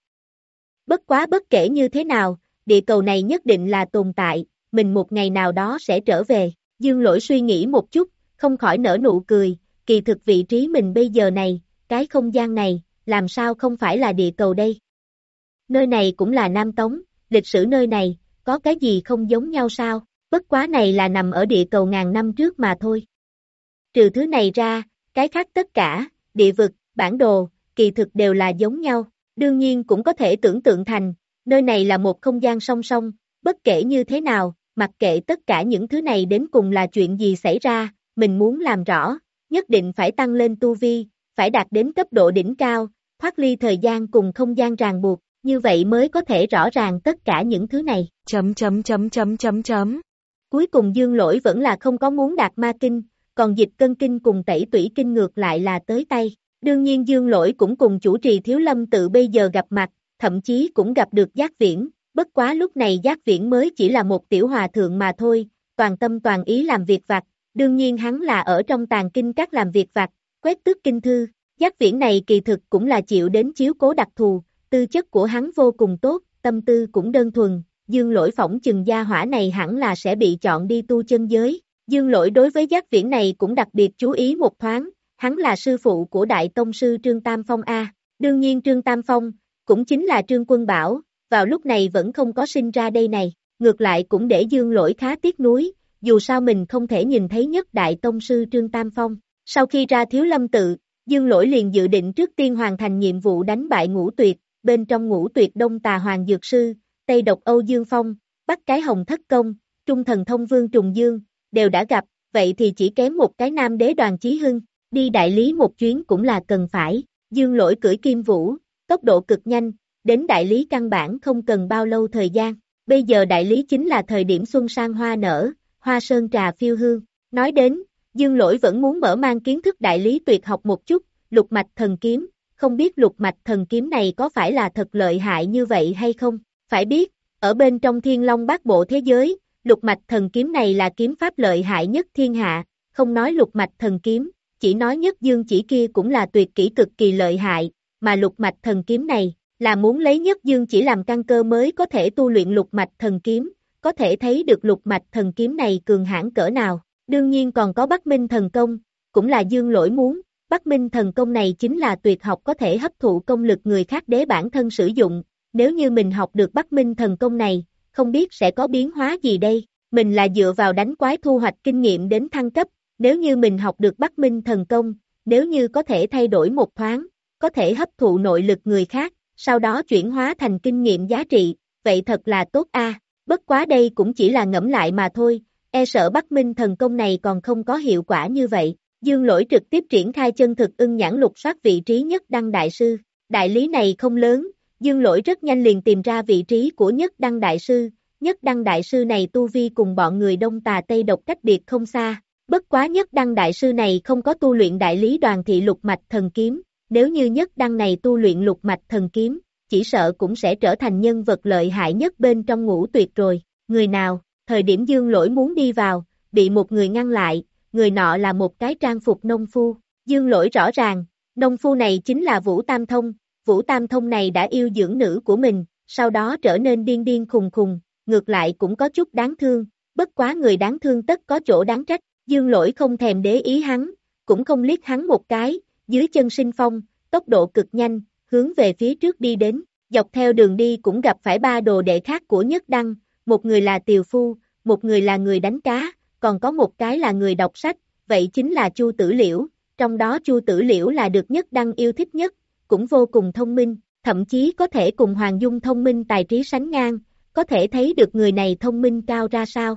Bất quá bất kể như thế nào, địa cầu này nhất định là tồn tại, mình một ngày nào đó sẽ trở về, dương lỗi suy nghĩ một chút, không khỏi nở nụ cười, kỳ thực vị trí mình bây giờ này, cái không gian này, làm sao không phải là địa cầu đây? Nơi này cũng là Nam Tống, lịch sử nơi này, có cái gì không giống nhau sao? Bất quá này là nằm ở địa cầu ngàn năm trước mà thôi. Trừ thứ này ra, cái khác tất cả, địa vực, bản đồ, kỳ thực đều là giống nhau. Đương nhiên cũng có thể tưởng tượng thành, nơi này là một không gian song song, bất kể như thế nào, mặc kệ tất cả những thứ này đến cùng là chuyện gì xảy ra, mình muốn làm rõ, nhất định phải tăng lên tu vi, phải đạt đến cấp độ đỉnh cao, thoát ly thời gian cùng không gian ràng buộc, như vậy mới có thể rõ ràng tất cả những thứ này. Chấm chấm chấm chấm chấm chấm. Cuối cùng dương lỗi vẫn là không có muốn đạt ma kinh, còn dịch cân kinh cùng tẩy tủy kinh ngược lại là tới tay. Đương nhiên dương lỗi cũng cùng chủ trì thiếu lâm tự bây giờ gặp mặt, thậm chí cũng gặp được giác viễn, bất quá lúc này giác viễn mới chỉ là một tiểu hòa thượng mà thôi, toàn tâm toàn ý làm việc vặt, đương nhiên hắn là ở trong tàn kinh các làm việc vặt, quét tước kinh thư, giác viễn này kỳ thực cũng là chịu đến chiếu cố đặc thù, tư chất của hắn vô cùng tốt, tâm tư cũng đơn thuần, dương lỗi phỏng chừng gia hỏa này hẳn là sẽ bị chọn đi tu chân giới, dương lỗi đối với giác viễn này cũng đặc biệt chú ý một thoáng, hắn là sư phụ của Đại Tông Sư Trương Tam Phong A, đương nhiên Trương Tam Phong, cũng chính là Trương Quân Bảo, vào lúc này vẫn không có sinh ra đây này, ngược lại cũng để dương lỗi khá tiếc nuối, dù sao mình không thể nhìn thấy nhất Đại Tông Sư Trương Tam Phong. Sau khi ra thiếu lâm tự, dương lỗi liền dự định trước tiên hoàn thành nhiệm vụ đánh bại ngũ tuyệt, bên trong ngũ tuyệt đông tà hoàng dược sư, tây độc Âu Dương Phong, bắt cái hồng thất công, trung thần thông vương trùng dương, đều đã gặp, vậy thì chỉ kém một cái nam đế đoàn chí hưng, đi đại lý một chuyến cũng là cần phải, dương lỗi cưỡi kim vũ, tốc độ cực nhanh, đến đại lý căn bản không cần bao lâu thời gian, bây giờ đại lý chính là thời điểm xuân sang hoa nở, hoa sơn trà phiêu hương, nói đến, dương lỗi vẫn muốn mở mang kiến thức đại lý tuyệt học một chút, lục mạch thần kiếm, không biết lục mạch thần kiếm này có phải là thật lợi hại như vậy hay không, phải biết, ở bên trong thiên long bát bộ thế giới, lục mạch thần kiếm này là kiếm pháp lợi hại nhất thiên hạ, không nói lục mạch thần kiếm, chỉ nói nhất dương chỉ kia cũng là tuyệt kỹ cực kỳ lợi hại, mà lục mạch thần kiếm này, là muốn lấy nhất dương chỉ làm căn cơ mới có thể tu luyện lục mạch thần kiếm, có thể thấy được lục mạch thần kiếm này cường hãn cỡ nào, đương nhiên còn có Bắc Minh thần công, cũng là dương lỗi muốn, Bắc Minh thần công này chính là tuyệt học có thể hấp thụ công lực người khác để bản thân sử dụng, nếu như mình học được Bắc Minh thần công này, không biết sẽ có biến hóa gì đây, mình là dựa vào đánh quái thu hoạch kinh nghiệm đến thăng cấp, nếu như mình học được Bắc Minh thần công, nếu như có thể thay đổi một thoáng, có thể hấp thụ nội lực người khác, sau đó chuyển hóa thành kinh nghiệm giá trị, vậy thật là tốt a. bất quá đây cũng chỉ là ngẫm lại mà thôi, e sợ Bắc Minh thần công này còn không có hiệu quả như vậy. Dương lỗi trực tiếp triển khai chân thực ưng nhãn lục soát vị trí nhất đăng đại sư. Đại lý này không lớn, dương lỗi rất nhanh liền tìm ra vị trí của nhất đăng đại sư. Nhất đăng đại sư này tu vi cùng bọn người đông tà Tây độc cách biệt không xa. Bất quá nhất đăng đại sư này không có tu luyện đại lý đoàn thị lục mạch thần kiếm. Nếu như nhất đăng này tu luyện lục mạch thần kiếm, chỉ sợ cũng sẽ trở thành nhân vật lợi hại nhất bên trong ngũ tuyệt rồi. Người nào, thời điểm dương lỗi muốn đi vào, bị một người ngăn lại, người nọ là một cái trang phục nông phu, dương lỗi rõ ràng, nông phu này chính là Vũ Tam Thông, Vũ Tam Thông này đã yêu dưỡng nữ của mình, sau đó trở nên điên điên khùng khùng, ngược lại cũng có chút đáng thương, bất quá người đáng thương tất có chỗ đáng trách, dương lỗi không thèm để ý hắn, cũng không liếc hắn một cái, dưới chân sinh phong, tốc độ cực nhanh, hướng về phía trước đi đến, dọc theo đường đi cũng gặp phải ba đồ đệ khác của Nhất Đăng, một người là Tiều Phu, một người là người đánh cá, còn có một cái là người đọc sách, vậy chính là Chu Tử Liễu, trong đó Chu Tử Liễu là được nhất đăng yêu thích nhất, cũng vô cùng thông minh, thậm chí có thể cùng Hoàng Dung thông minh tài trí sánh ngang, có thể thấy được người này thông minh cao ra sao.